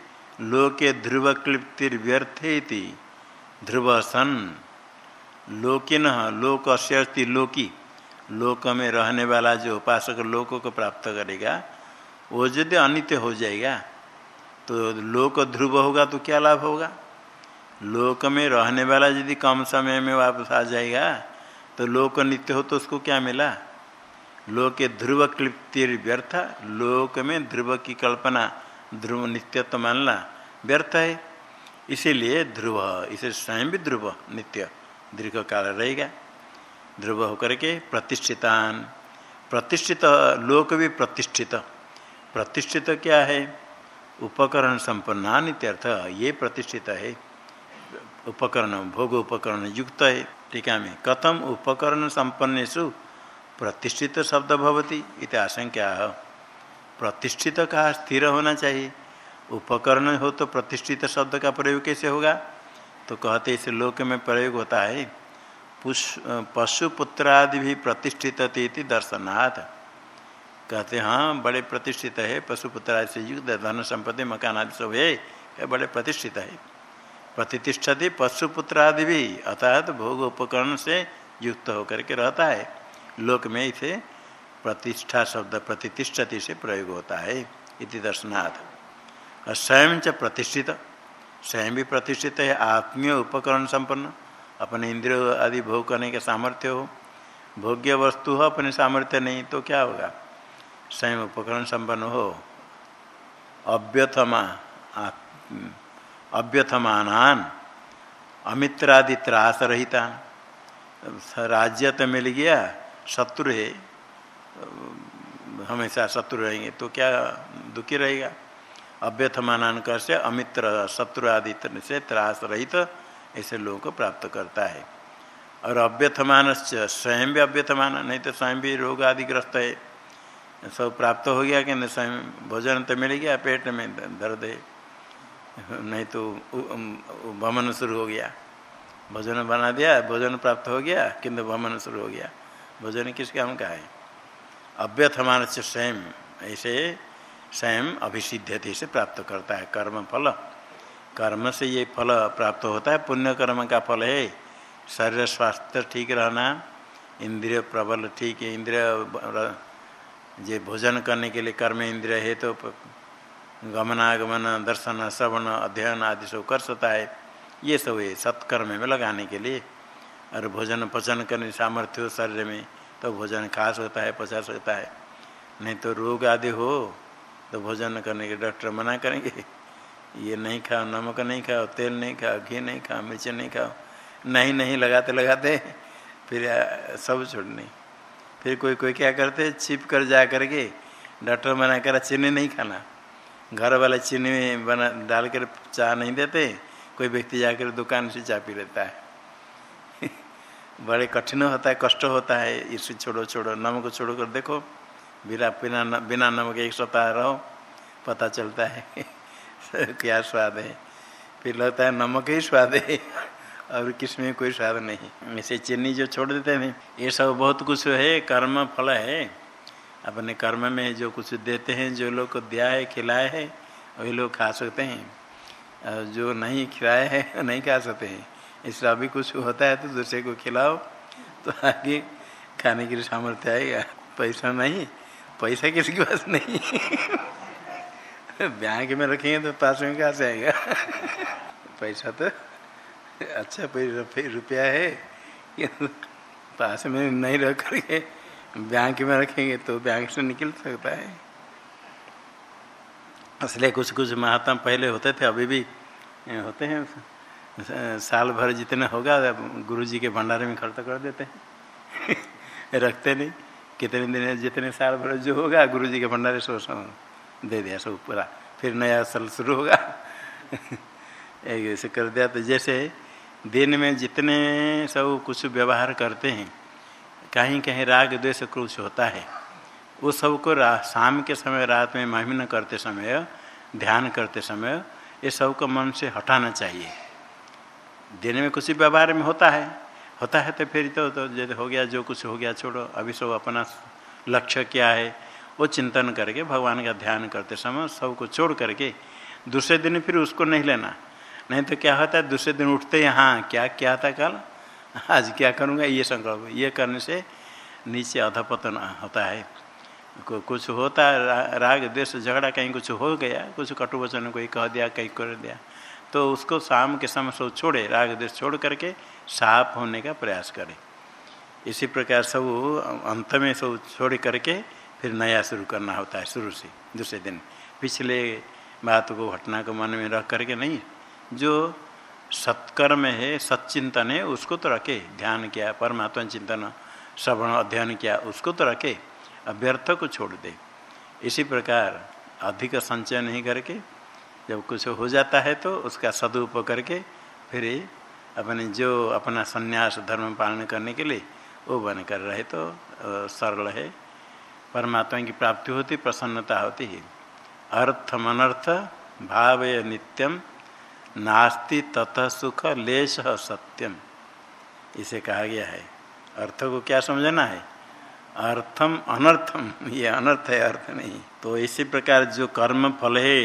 लोके ध्रुव क्लिप्तिर्व्यर्थे ध्रुव सन लोकिन लोक अश्यर्थी लोकी। लोक में रहने वाला जो उपासक लोक को प्राप्त करेगा, वो यदि अनित्य हो जाएगा तो लोक ध्रुव होगा तो क्या लाभ होगा? लोक में रहने वाला यदि कम समय में वापस आ जाएगा तो लोक नित्य हो तो उसको क्या मिला? लोक ध्रुव क्लिप्ति व्यर्थ लोक में ध्रुव की कल्पना, ध्रुव नित्यत्व मानना व्यर्थ है। इसीलिए ध्रुव, इसे स्वयं भी ध्रुव, नित्य दीर्घ काल रहेगा। ध्रुव होकर के प्रतिष्ठितान, प्रतिष्ठित, लोक भी प्रतिष्ठित। प्रतिष्ठित क्या है? उपकरण संपन्नान इत्यर्थ ये प्रतिष्ठित है। उपकरण, भोग उपकरण युक्त है। टीका में कथम उपकरण संपन्नेशु प्रतिष्ठित शब्द भवती इत आशंका प्रतिष्ठित कहा स्थिर होना चाहिए। उपकरण हो तो प्रतिष्ठित शब्द का प्रयोग कैसे होगा? तो कहते इस लोक में प्रयोग होता है पशुपुत्रादि भी प्रतिष्ठित दर्शनाथ कहते हाँ बड़े प्रतिष्ठित है पशुपुत्र से युक्त, धन संपत्ति, मकान आदि सब है बड़े प्रतिष्ठित है। प्रतिष्ठति पशुपुत्र आदि भी, अर्थात भोग उपकरण से युक्त होकर के रहता है। लोक में इसे प्रतिष्ठा शब्द प्रतिष्ठति से प्रयोग होता है, इति दर्शनाथ और स्वयं च प्रतिष्ठित, स्वयं भी प्रतिष्ठित है, आत्मीय उपकरण संपन्न, अपने इंद्रिय आदि भोग करने के सामर्थ्य हो। भोग्य वस्तु हो, अपने सामर्थ्य नहीं तो क्या होगा? स्वयं उपकरण संपन्न हो। अव्यथमा अव्यथमान अमित्रादि त्रास रहता राज्य तो मिल गया शत्रु है, हमेशा शत्रु रहेंगे तो क्या दुखी रहेगा? अव्यथमान कर से अमित्र शत्रु आदि से त्रास रहित ऐसे लोगों को प्राप्त करता है। और अव्यथमान स्वयं भी अव्यथमान नहीं तो स्वयं भी रोग आदि ग्रस्त है। सब प्राप्त हो गया कि स्वयं भोजन तो मिल गया, पेट में दर्द है। नहीं तो भमन शुरू हो गया। भोजन बना दिया, भोजन प्राप्त हो गया, किंतु भमन शुरू हो गया। भोजन किस काम का है अव्यथमान से स्वयं, ऐसे स्वयं अभिसिद्धति से प्राप्त करता है कर्म फल। कर्म से ये फल प्राप्त होता है, पुण्य कर्म का फल है। शरीर स्वास्थ्य ठीक रहना, इंद्रिय प्रबल ठीक है इंद्रिय जे भोजन करने के लिए कर्म इंद्रिय है तो गमनागमन, दर्शन, श्रवण, अध्ययन आदि सब कर सकता है। ये सब है सत्कर्म में लगाने के लिए और भोजन पचन करने सामर्थ्य हो शरीर में तो भोजन खा सकता है पचा सकता है। नहीं तो रोग आदि हो तो भोजन करने के डॉक्टर मना करेंगे। ये नहीं खाओ, नमक नहीं खाओ, तेल नहीं खाओ, घी नहीं खाओ, मिर्च नहीं खाओ। नहीं नहीं, लगाते लगाते, फिर सब छोड़ने। फिर कोई कोई क्या करते, छिप कर जा करके डॉक्टर मना करा, चीनी नहीं खाना। घर वाले चीनी बना डाल कर चाय नहीं देते, कोई व्यक्ति जाकर दुकान से चाय पी लेता है। बड़े कठिन होता है, कष्ट होता है, इसे छोड़ो छोड़ो, नमक छोड़ो कर देखो, बिना बिना बिना नमक एक सप्ताह रहो, पता चलता है, क्या स्वाद है। फिर लगता है नमक ही स्वाद है, और किसमें कोई स्वाद नहीं। ऐसे चीनी जो छोड़ देते हैं, ये सब बहुत कुछ है, कर्म फल है। अपने कर्म में जो कुछ देते हैं, जो लोग को दिया है खिलाए है, वही लोग खा सकते हैं, और जो नहीं खिलाए है, नहीं खा सकते हैं। इसलिए अभी कुछ होता है तो दूसरे को खिलाओ। तो आगे खाने के लिए सामर्थ्य आएगा पैसा नहीं? पैसा किसी के पास नहीं। बैंक में रखेंगे तो पास में कहाँ से आएगा? पैसा तो अच्छा रुपया है। पास में नहीं रख करके बैंक में रखेंगे तो बैंक से निकल सकता है। इसलिए कुछ कुछ महात्मा पहले होते थे, अभी भी होते हैं। साल भर जितने होगा गुरु जी के भंडारे में खर्च कर देते हैं। रखते नहीं। कितने दिन जितने साल भर जो होगा गुरु जी के भंडारे सो दे दिया सब पूरा। फिर नया साल शुरू होगा। ऐसे कर दिया। तो जैसे दिन में जितने सब कुछ व्यवहार करते हैं, कहीं कहीं राग द्वेष क्रोश होता है, वो सबको शाम के समय, रात में महिमन करते समय, ध्यान करते समय, ये सबको मन से हटाना चाहिए। दिन में कुछ व्यवहार में होता है होता है तो फिर तो, तो जैसे हो गया जो कुछ हो गया छोड़ो अभी सब अपना लक्ष्य क्या है वो चिंतन करके भगवान का ध्यान करते समय सबको छोड़ करके दूसरे दिन फिर उसको नहीं लेना। नहीं तो क्या होता है दूसरे दिन उठते हैं हाँ क्या क्या था कल? आज क्या करूँगा ये संकल्प ये करने से नीचे अधपतन होता है। कुछ होता है राग देश झगड़ा कहीं कुछ हो गया कुछ कटु वचन कोई कह दिया कहीं कर दिया। तो उसको शाम के समय सब छोड़े, राग देश छोड़ करके साफ़ होने का प्रयास करे। इसी प्रकार सब अंत में सब छोड़ करके फिर नया शुरू करना होता है शुरू से, दूसरे दिन। पिछले बात को घटना को मन में रख करके नहीं, जो सत्कर्म है, सच्चिंतन है, उसको तो रखे। ध्यान किया, परमात्मा चिंतन, श्रवण, अध्ययन किया, उसको तो रखे। अभ्यर्थ को छोड़ दे। इसी प्रकार अधिक संचय नहीं करके जब कुछ हो जाता है तो उसका सदुप करके फिर अपने जो अपना संन्यास धर्म पालन करने के लिए वो बन कर रहे तो सरल है। परमात्मा की प्राप्ति होती, प्रसन्नता होती है। अर्थम अनर्थ भाव नित्यम, नास्ति ततः सुख, लेश सत्यम। इसे कहा गया है। अर्थ को क्या समझना है? अर्थम अनर्थम, ये अनर्थ है, अर्थ नहीं। तो इसी प्रकार जो कर्म फल है,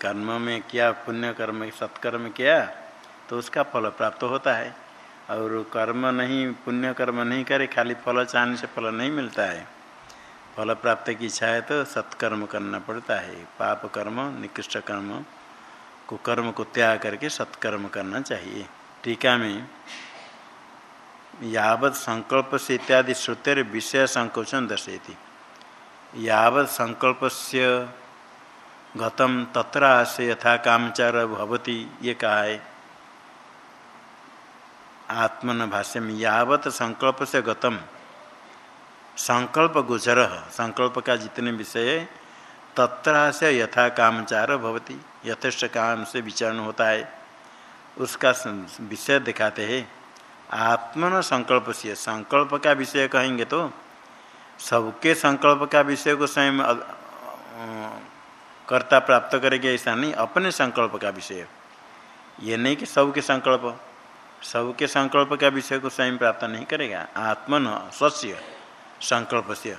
कर्म में क्या पुण्य कर्म, सत्कर्म किया तो उसका फल प्राप्त होता है। और कर्म नहीं, पुण्य कर्म नहीं करे, खाली फल चाहने से फल नहीं मिलता है। फल प्राप्त की इच्छा है तो सत्कर्म करना पड़ता है। पाप कर्म, निकृष्ट कर्म को कर्म को त्याग करके सत्कर्म करना चाहिए। टीका में यावत संकल्प से इत्यादि श्रुतिर विषय संकोचन दर्शेती यावत संकल्प से गतम तत्र से यथा कामचार भवती, ये कहा। है आत्मन भाष्य में यावत संकल्प से गतम संकल्प गोचर संकल्प का जितने विषय, तत्र से यथा कामचार भवती, यथेष्ट काम से विचरण होता है। उसका विषय दिखाते हैं। आत्मन संकल्प से, संकल्प का विषय कहेंगे तो सबके संकल्प का विषय को स्वयं कर्ता प्राप्त करेंगे, ऐसा नहीं, अपने संकल्प का विषय। ये नहीं कि सबके संकल्प सबके संकल्प का विषय को स्वयं प्राप्त नहीं करेगा। आत्मन स्वस्य, संकल्प से।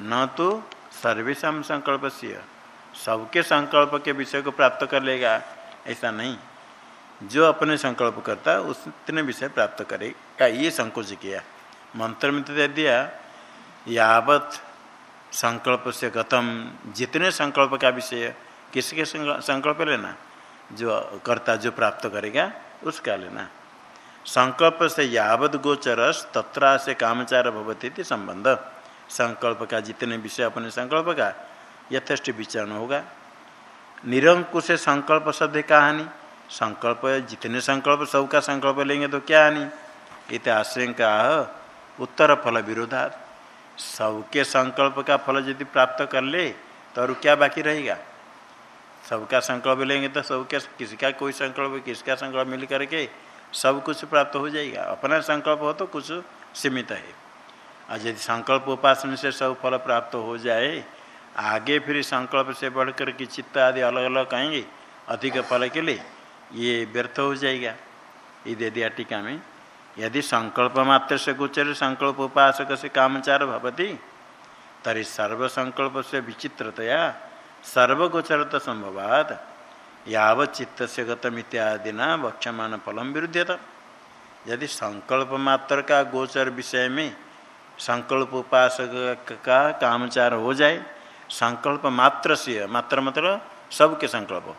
न तो सर्वेशा संकल्प से, सबके संकल्प के विषय को प्राप्त कर लेगा, ऐसा नहीं। जो अपने संकल्प करता है उसने विषय प्राप्त करेगा। ये संकोच किया। मंत्र में तो दे दिया, यावत संकल्प से गतम, जितने संकल्प का विषय किसके संकल्प लेना? जो करता जो प्राप्त करेगा, उसका लेना। संकल्प से यावत गोचरस तत्रा से कामचार भवती थी संबंध। संकल्प का जितने विषय अपने संकल्प का, यथेष्ट विचरण होगा। निरंकुश संकल्प शब्द कहानी। संकल्प जितने संकल्प सब का संकल्प लेंगे तो क्या हानि इत आशंका उत्तर फल विरोधा सबके संकल्प का फल यदि प्राप्त कर ले तो और क्या बाकी रहेगा? सबका संकल्प लेंगे तो सबका किसी का कोई संकल्प किसका संकल्प मिल करके सब कुछ प्राप्त हो जाएगा। अपना संकल्प हो तो कुछ सीमित है। और यदि संकल्प उपासन से सब फल प्राप्त हो जाए, आगे फिर संकल्प से बढ़कर के चित्त आदि अलग अलग कहेंगे, अधिक फल के लिए। ये व्यर्थ हो जाएगा। ये दे दिया टीका में। यदि संकल्प मात्र से गोचर संकल्प उपासक से कामचार भवती, तरी सर्व संकल्प से विचित्रतया सर्वगोचरता संभवाद यावत चित्त से गतम इत्यादि न वक्षमान फलम विरुद्धता यदि संकल्प मात्र का गोचर विषय में संकल्प उपासक का कामचार हो जाए, संकल्प मात्र से, मात्र मतलब सबके संकल्प।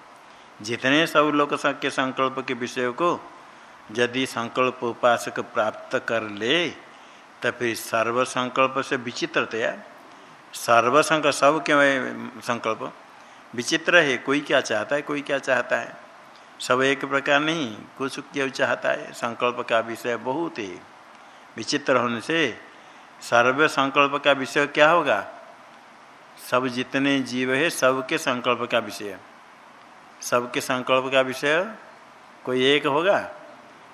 जितने सब लोग के संकल्प के विषय को यदि संकल्प उपासक प्राप्त कर ले तो फिर सर्व संकल्प से विचित्रतया सर्वसंक सब के संकल्प विचित्र है। कोई क्या चाहता है, कोई क्या चाहता है? सब एक प्रकार नहीं, कुछ क्यों चाहता है? संकल्प का विषय बहुत ही। विचित्र होने से सर्व संकल्प का विषय क्या होगा? सब जितने जीव है सबके संकल्प का विषय। सबके संकल्प का विषय कोई एक होगा,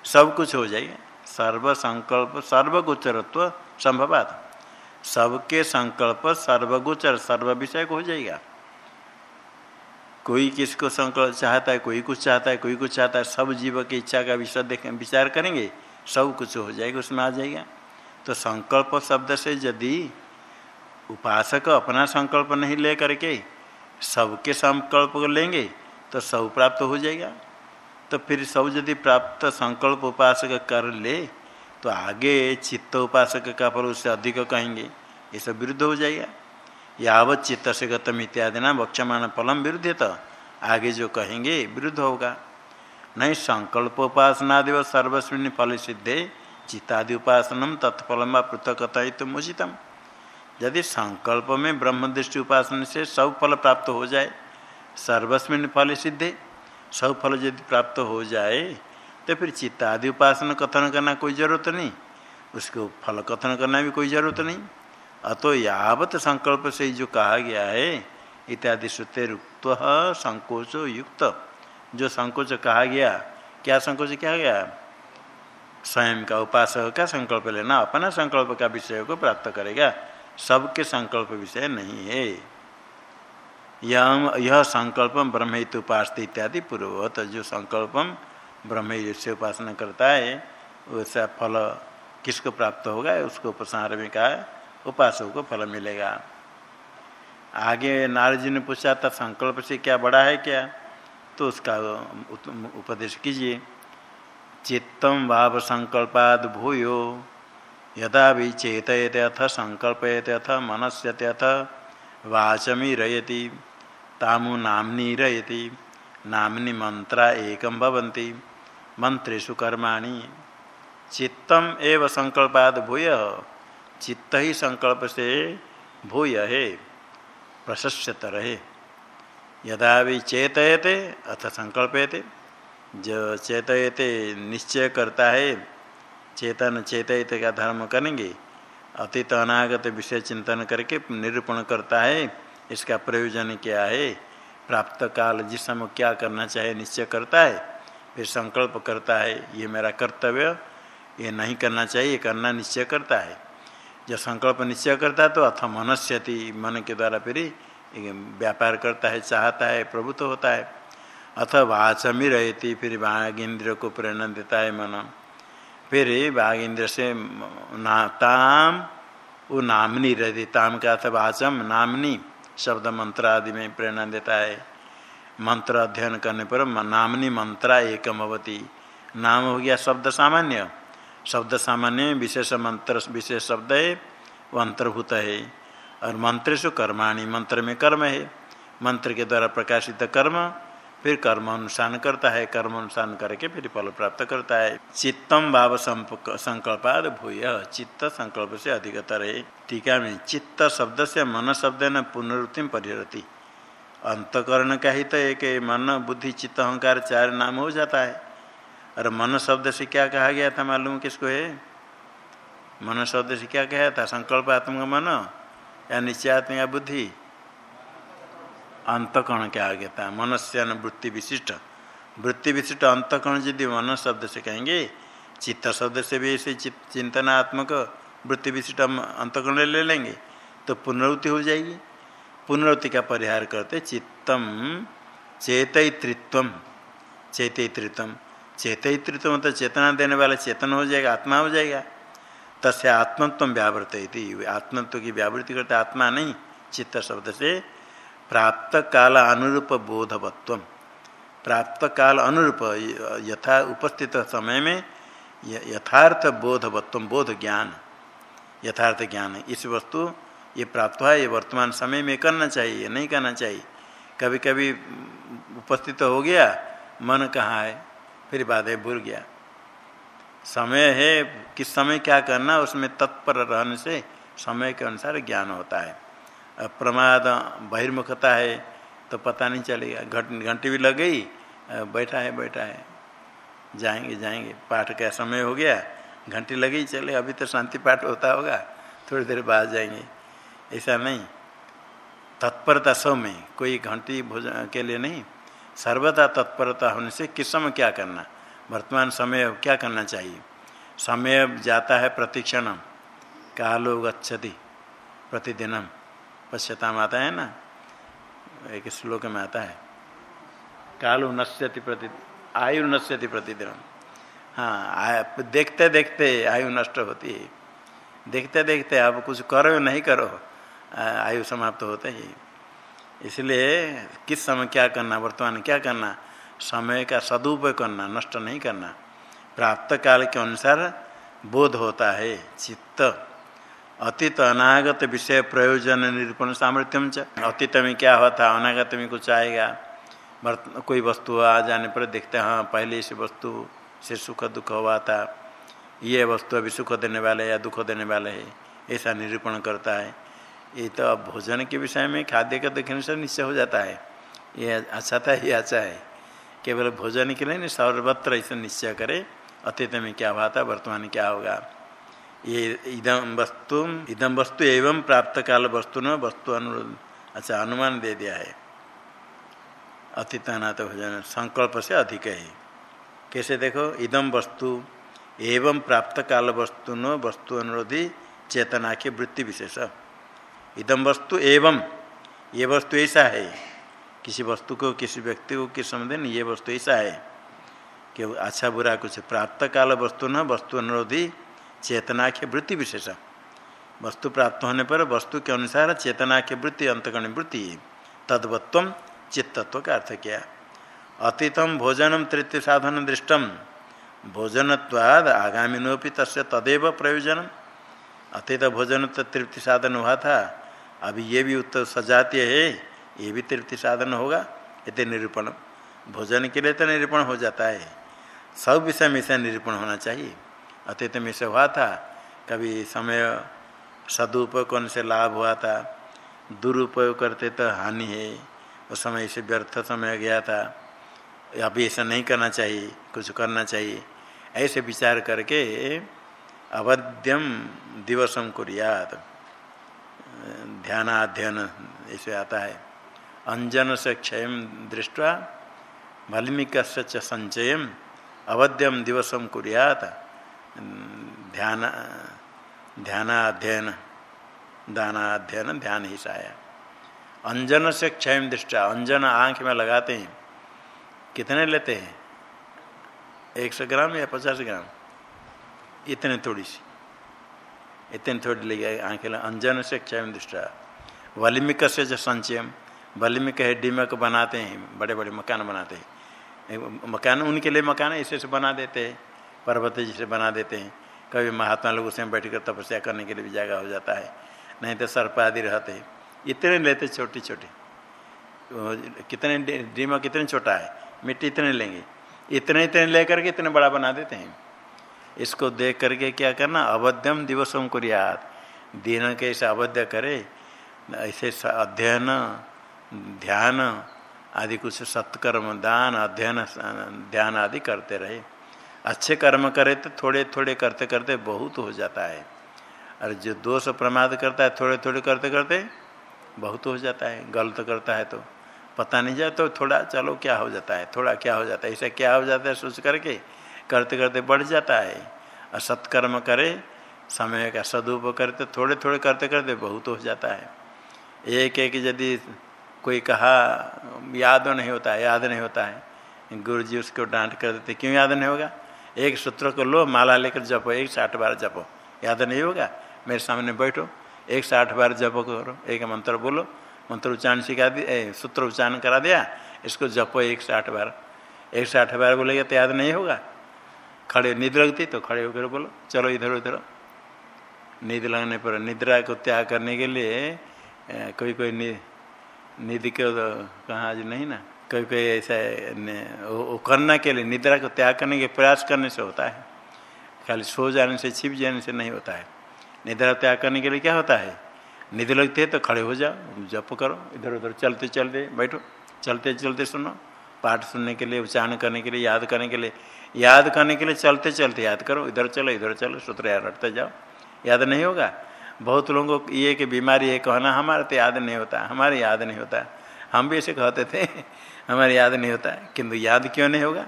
सब कुछ हो जाएगा। सर्व संकल्प सर्वगोचरत्व संभवात। सबके संकल्प सर्वगोचर सर्व विषय को हो जाएगा। कोई किसको संकल्प चाहता है, कोई कुछ चाहता है, कोई कुछ चाहता है, सब जीव की इच्छा का विषय देख, विचार करेंगे, सब कुछ हो जाएगा, उसमें आ जाएगा। तो संकल्प शब्द से यदि उपासक अपना संकल्प नहीं ले करके सबके संकल्प को लेंगे तो सब प्राप्त हो जाएगा। तो फिर सब यदि प्राप्त संकल्प उपासक कर ले तो आगे चित्त उपासक का फल उससे अधिक कहेंगे। ये सब विरुद्ध हो जाएगा। यावत चित्त से गतम इत्यादि ना वक्षमान फलम विरुद्ध तो आगे जो कहेंगे विरुद्ध होगा। नहीं, संकल्प उपासनादि व सर्वस्विन फल सिद्धे, चित्तादि उपासनम तत्फलम व पृथक उचितम। यदि संकल्प में ब्रह्म दृष्टि उपासना से सब फल प्राप्त हो जाए सर्वस्मिन फल सिद्धे। सब फल यदि प्राप्त हो जाए तो फिर चित्त आदि उपासना कथन करना कोई ज़रूरत नहीं। उसको फल कथन करना भी कोई ज़रूरत नहीं। अतो यावत संकल्प से जो कहा गया है, इत्यादि श्रुते रुक्त संकोच युक्त। जो संकोच कहा गया, क्या संकोच क्या गया? स्वयं का उपासक का संकल्प लेना, अपना संकल्प का विषय को प्राप्त करेगा। सबके संकल्प विषय नहीं है। यह संकल्प ब्रह्म उपास इत्यादि पूर्ववत, जो संकल्पम ब्रह्म से उपासना करता है, उसका फल किसको प्राप्त होगा, उसको उपसार में कहा, उपासक को फल मिलेगा। आगे नारद जी ने पूछा था संकल्प से क्या बड़ा है क्या? तो उसका उपदेश कीजिए चित्तम भाव संकल्पाद भूयो, यदा भी चेतयते अथ संकल्पयते अथ, मनस्यते अथ वाचमी रयति तामु नामनी रयति। नामनी मंत्रा एकम भवंती मंत्रेशु कर्माणि। चित्तम एव संकल्पाद भूय। चित्त ही संकल्प से भूय है प्रशस्त रहे। यदा भी चेतयते अथ संकल्पयते। जो चेतयते निश्चय करता है। चेतन चेतयते का धर्म करेंगे। अतीत अनागत विषय चिंतन करके निरूपण करता है। इसका प्रयोजन क्या है? प्राप्त काल जिस समय क्या करना चाहे, निश्चय करता है, फिर संकल्प करता है, ये मेरा कर्तव्य। ये नहीं करना चाहिए करना निश्चय करता है। जब संकल्प निश्चय करता है तो अथ मनस्यति, मन के द्वारा फिर व्यापार करता है, चाहता है, प्रभुत्व होता है। अथ वाचमी रहती, फिर बाघ इंद्र को प्रेरणा देता है मन। फिर बाघ इंद्र से ना, ताम, वो नामनी रहती, ताम का अर्थ वाचम, नामनी। शब्द मंत्र आदि में प्रेरणा देता है। मंत्र अध्ययन करने पर नामनी मंत्रा एकम अवती नाम हो गया शब्द सामान्य। शब्द सामान्य विशेष मंत्र, विशेष शब्द है वो अंतर्भूत है। और मंत्र सु कर्माणी, मंत्र में कर्म है। मंत्र के द्वारा प्रकाशित कर्म फिर कर्म अनुष्ठान करता है, कर्म अनुष्ठान करके फिर फल प्राप्त करता है। चित्तम भाव संकल्पाद भूय, चित्त संकल्प से अधिकतर है। टीका में चित्त शब्द से मन शब्द न पुनरुत्ति परिहरती। अंतकरण का ही तो एक मन, बुद्धि, चित्त, अहंकार चार नाम हो जाता है। और मन शब्द से क्या कहा गया था मालूम किसको है? मन शब्द से क्या कहा था? संकल्पात्मक मन, या निश्चयात्मिका बुद्धि? अंतकण के आगे था मनुष्य वृत्ति विशिष्ट। वृत्ति विशिष्ट अंतकण यदि मन शब्द से कहेंगे, चित्त शब्द से भी ऐसे चिंतनात्मक वृत्ति विशिष्ट हम अंतकण ले लेंगे तो पुनरुत्ति हो जाएगी। पुनरुत्ति का परिहार करते चित्तम चेतयित्व चेतयित्व चेतयित्व मतलब चेतना देने वाला चेतन हो जाएगा, आत्मा हो जाएगा। तस्य आत्मत्व व्यावृत आत्मत्व की व्यावृत्ति करते आत्मा नहीं, चित्त शब्द से प्राप्त काल अनुरूप बोधवत्व प्राप्त काल अनुरूप यथा उपस्थित समय में यथार्थ बोधवत्व बोध ज्ञान यथार्थ ज्ञान। इस वस्तु ये प्राप्त है ये वर्तमान समय में करना चाहिए नहीं करना चाहिए। कभी कभी उपस्थित हो गया, मन कहाँ है? फिर बाद भूल गया। समय है, किस समय क्या करना, उसमें तत्पर रहने से समय के अनुसार ज्ञान होता है। प्रमाद बहिर्मुखता है तो पता नहीं चलेगा। घट, घंटी भी लग गई बैठा है बैठा है। जाएँगे जाएँगे। पाठ का समय हो गया, घंटी लगी, चले, अभी तो शांति पाठ होता होगा, थोड़ी देर बाद जाएँगे। ऐसा नहीं। तत्परता सब में, कोई घंटी भोजन के लिए नहीं। सर्वदा तत्परता होने से किस समय क्या करना? वर्तमान समय क्या करना चाहिए? समय जाता है प्रतिक्षण कालो गच्छति प्रतिदिनम। पश्यता आता है ना? एक श्लोक में आता है? कालु नश्यति प्रति, आयु नश्यति प्रतिदिन हाँ देखते देखते आयु नष्ट होती है। देखते देखते अब कुछ करो नहीं करो आयु समाप्त होते ही। इसलिए किस समय क्या करना, वर्तमान क्या करना, समय का सदुपयोग करना, नष्ट नहीं करना। प्राप्त काल के अनुसार बोध होता है, चित्त। अतीत अनागत विषय प्रयोजन निरूपण सामर्थ्यम च। अतीत में क्या हुआ था अनागत में कुछ आएगा कोई वस्तु आ जाने पर देखते हैं हाँ पहले इस वस्तु, से सुख दुख हुआ था ये वस्तु अभी सुख देने वाले या दुख देने वाले है, ऐसा निरूपण करता है। ये तो अब भोजन के विषय में खाद्य का देखने से निश्चय हो जाता है। ये अच्छा था, ये अच्छा है। केवल भोजन के लिए नहीं, सर्वत्र ऐसा निश्चय करे। अतीत में क्या हुआ था वर्तमान क्या होगा? ये इदम वस्तु इदम वस्तु एवं प्राप्त काल वस्तु न वस्तु अनुरोध अच्छा अनुमान दे दिया है। अतिथानाथ भोजन, संकल्प से अधिक है। कैसे देखो? इदम वस्तु एवं प्राप्त काल वस्तु न वस्तु अनुरोधी चेतना के वृत्ति विशेष। इदम वस्तु एवं, ये वस्तु ऐसा है। किसी वस्तु को, किसी व्यक्ति को, किस समझे नहीं, ये वस्तु ऐसा है। कि अच्छा बुरा कुछ प्राप्त काल वस्तु न वस्तु अनुरोधी चेतना के वृत्ति विशेष। वस्तु प्राप्त होने पर वस्तु के अनुसार चेतना के वृत्ति अंतगण वृत्ति, तद्वत्व चित्तत्व का अर्थ किया। अतीतम भोजनम तृतीय साधन दृष्टम। भोजनवाद आगामीनोपि तस् तदेव प्रयोजन अतीत भोजन तो तृप्ति साधन हुआ था। अभी ये भी उत्तर सजातीय है, ये भी तृप्ति साधन होगा इतने निरूपण भोजन के लिए तो निरूपण हो जाता है। सब विषय में से निरूपण होना चाहिए। अतीत में से हुआ था। कभी समय सदुपयोग से लाभ हुआ था। दुरुपयोग करते तो हानि है। उस समय से व्यर्थ समय गया था। अभी ऐसा नहीं करना चाहिए, कुछ करना चाहिए। ऐसे विचार करके अवध्यम दिवसम कुरियात। ध्यानाध्ययन ऐसे आता है। अंजन से क्षय दृष्टि वाल्मीक संचय अवध्यम दिवसम कुरियात। ध्यान, ध्यानाध्ययन, दानाध्ययन, ध्यान ही साया। अंजन से क्षय दृष्टा, अंजन आँख में लगाते हैं। कितने लेते हैं? एक सौ ग्राम या पचास ग्राम? इतने थोड़ी सी। इतने थोड़ी ले आँखें अंजन से क्षय दृष्टा। वलिमिक से जो संचयम, वलिमिक है, डिमक बनाते हैं बड़े बड़े मकान बनाते हैं। मकान, उनके लिए मकान ऐसे से बना देते हैं। पर्वत जिसे बना देते हैं। कभी महात्मा लोग उसमें बैठ कर तपस्या करने के लिए भी जगह हो जाता है। नहीं तो सर्प आदि रहते इतने लेते छोटी छोटी कितने डीमा कितने छोटा है? मिट्टी इतने लेंगे। इतने इतने लेकर के इतने बड़ा बना देते हैं। इसको देख करके क्या करना? अवध्यम दिवसों को याद। दिन के ऐसे अवध्य करे। ऐसे अध्ययन, ध्यान आदि कुछ सत्कर्म, दान, अध्ययन ध्यान आदि करते रहे। अच्छे कर्म करे तो थोड़े थोड़े करते करते बहुत हो जाता है। और जो दोष प्रमाद करता है थोड़े थोड़े करते करते बहुत हो जाता है। गलत करता है तो पता नहीं जाए तो थोड़ा, चलो क्या हो जाता है, थोड़ा क्या हो जाता है, ऐसा क्या हो जाता है सोच करके करते करते बढ़ जाता है। और सत्कर्म करे, समय का सदुपयोग करे तो थोड़े थोड़े करते करते बहुत हो जाता है। एक एक यदि कोई कहा, याद नहीं होता है, याद नहीं होता है गुरु जी उसको डांट कर देते, क्यों याद नहीं होगा? एक सूत्र को लो, माला लेकर जपो, एक साठ बार जपो। याद नहीं होगा? मेरे सामने बैठो, एक साठ बार जप करो, एक मंत्र बोलो, मंत्र उच्चारण सिखा दिया सूत्र उच्चारण करा दिया, इसको जपो एक साठ बार। एक साठ बार बोलेगा तो याद नहीं होगा? खड़े, नींद लगती तो खड़े होकर बोलो, चलो इधर उधर। नींद लगने पर निद्रा को त्याग करने के लिए कोई कोई नींद के तो कहाँ आज नहीं ना? कोई कोई ऐसा वो करने के लिए, निद्रा को त्याग करने के प्रयास करने से होता है। खाली सो जाने से, छिप जाने से नहीं होता है। निद्रा त्याग करने के लिए क्या होता है? निधि लगती तो खड़े हो जाओ, जप करो, इधर उधर चलते चलते बैठो, चलते चलते सुनो। पाठ सुनने के लिए, उच्चारण करने के लिए, याद करने के लिए, याद करने के लिए चलते चलते याद करो, इधर चलो इधर चलो, सूत्र याद रटते जाओ। याद नहीं होगा? बहुत लोगों को ये कि बीमारी है, कहना हमारे तो याद नहीं होता, हमारे याद नहीं होता। हम भी ऐसे कहते थे हमारे याद नहीं होता किंतु याद क्यों नहीं होगा?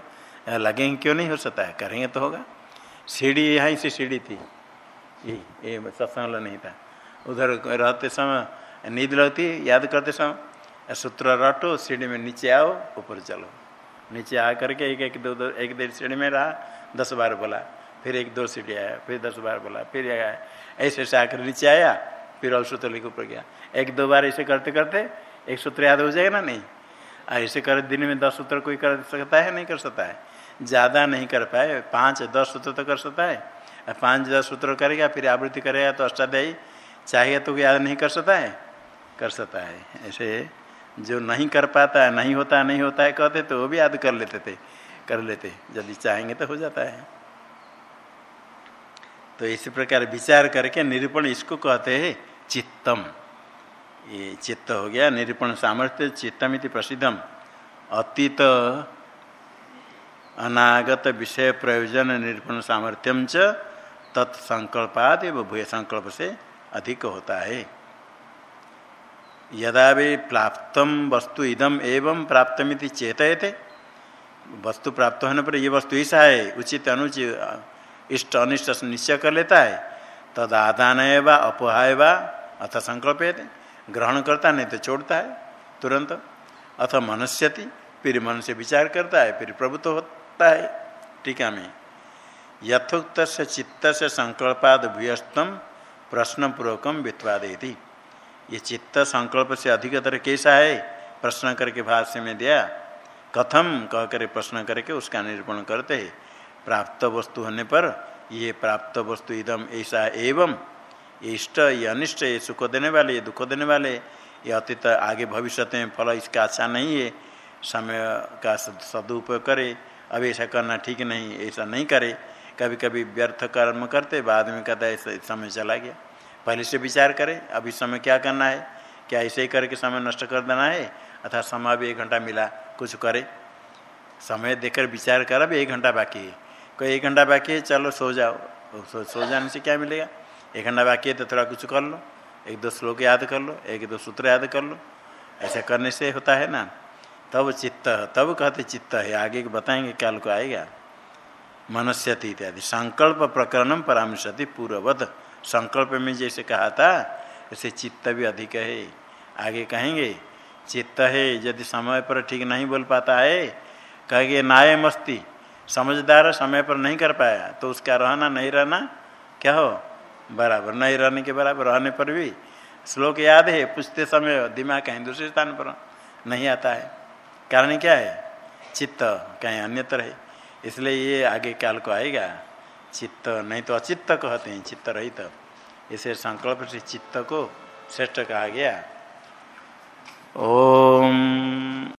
लगेंगे क्यों नहीं? हो सकता है। करेंगे तो होगा। सीढ़ी यहाँ से सीढ़ी थी। ये ये सत्संग नहीं था। उधर रहते समय नींद लगती, याद करते समय सूत्र रटो, सीढ़ी में नीचे आओ, ऊपर चलो। नीचे आ करके एक एक, दो दो, एक देर सीढ़ी में रहा, दस बार बोला, फिर एक, दो सीढ़ी आया, फिर दस बार बोला, फिर आया। ऐसे ऐसे आकर नीचे आया, फिर और सूत्र लिख ऊपर गया। एक, दो बार ऐसे करते करते, एक सूत्र याद हो जाएगा ना? नहीं। ऐसे कर दिन में दस सूत्र कोई कर सकता है? नहीं कर सकता है। ज़्यादा नहीं कर पाए। पाँच, दस सूत्र तो कर सकता है। पाँच, दस सूत्र करेगा फिर आवृत्ति करेगा तो अष्टाध्यायी। चाहिए तो याद नहीं कर सकता है? कर सकता है। ऐसे जो नहीं कर पाता है नहीं होता नहीं होता है कहते तो वो भी याद कर लेते थे। कर लेते। यदि चाहेंगे तो हो जाता है। तो इसी प्रकार विचार करके निरूपण इसको कहते हैं चित्तम। ये चित्त हो गया, निरूपण सामर्थ्य चित्तम इति प्रसिद्धम। अतीत अनागत विषय प्रयोजन निरूपण सामर्थ्यम च तत्संकल्पाद भूय संकल्प से अधिक होता है। यदा वे प्राप्त वस्तु इदम एवं प्राप्तमिति चेतयते, वस्तु प्राप्त होने पर ये वस्तु ऐसा है, उचित अनुचित इष्ट अनिष्ट निश्चय कर लेता है। तद आदान व अपहाय व अथ संकल्प ग्रहण करता नहीं तो छोड़ता है, तुरंत। अथ मनस्यति, फिर मन से विचार करता है, फिर प्रभुत्व होता है। टीका में। यथोक्त से चित्त से संकल्पाद भूयस्तम प्रश्न पूर्वकम वित्वादी ये चित्त संकल्प से अधिकतर कैसा है? प्रश्न करके भाष्य में दिया। कथम कह कर प्रश्न करके उसका निरूपण करते प्राप्त वस्तु होने पर ये प्राप्त वस्तु इदम ऐसा एवं ये इष्ट ये अनिष्ट ये सुख देने वाले ये दुख देने वाले ये अतीत आगे भविष्य में फल इसका अच्छा नहीं है समय का सदुपयोग करे अब ऐसा करना ठीक नहीं ऐसा नहीं करे कभी कभी व्यर्थ कर्म करते बाद में कहता है समय चला गया। पहले से विचार करे अभी समय क्या करना है? क्या ऐसे ही करके समय नष्ट कर देना है? अथा समय भी एक घंटा मिला कुछ करे। समय देखकर विचार कर अभी एक घंटा बाकी है। कोई एक घंटा बाकी है चलो सो जाओ। सो, सो जाने से क्या मिलेगा? एक घंटा बाकी है तो थोड़ा कुछ कर लो, एक दो श्लोक याद कर लो, एक दो सूत्र याद कर लो। ऐसा करने से होता है ना? तब चित्त, तब कहते चित्त है, आगे बताएँगे कल को आएगा? मनस्यति इत्यादि। संकल्प प्रकरणम परामर्शति पूर्ववध संकल्प में जैसे कहा था ऐसे चित्त भी अधिक है। आगे कहेंगे, चित्त है, यदि समय पर ठीक नहीं बोल पाता है, कहेंगे, नाय मस्ती। समझदार समय पर नहीं कर पाया तो उसका रहना नहीं रहना, क्या हो? बराबर नहीं रहने के बराबर, रहने पर भी। श्लोक याद है, पूछते समय दिमाग कहीं दूसरे स्थान पर नहीं आता है। कारण क्या है? चित्त कहीं अन्यत्र है। इसलिए ये आगे काल को आएगा। चित्त नहीं तो अचित्त कहते हैं, चित्त रहित। इसे संकल्प से चित्त को श्रेष्ठ कहा गया। ओम।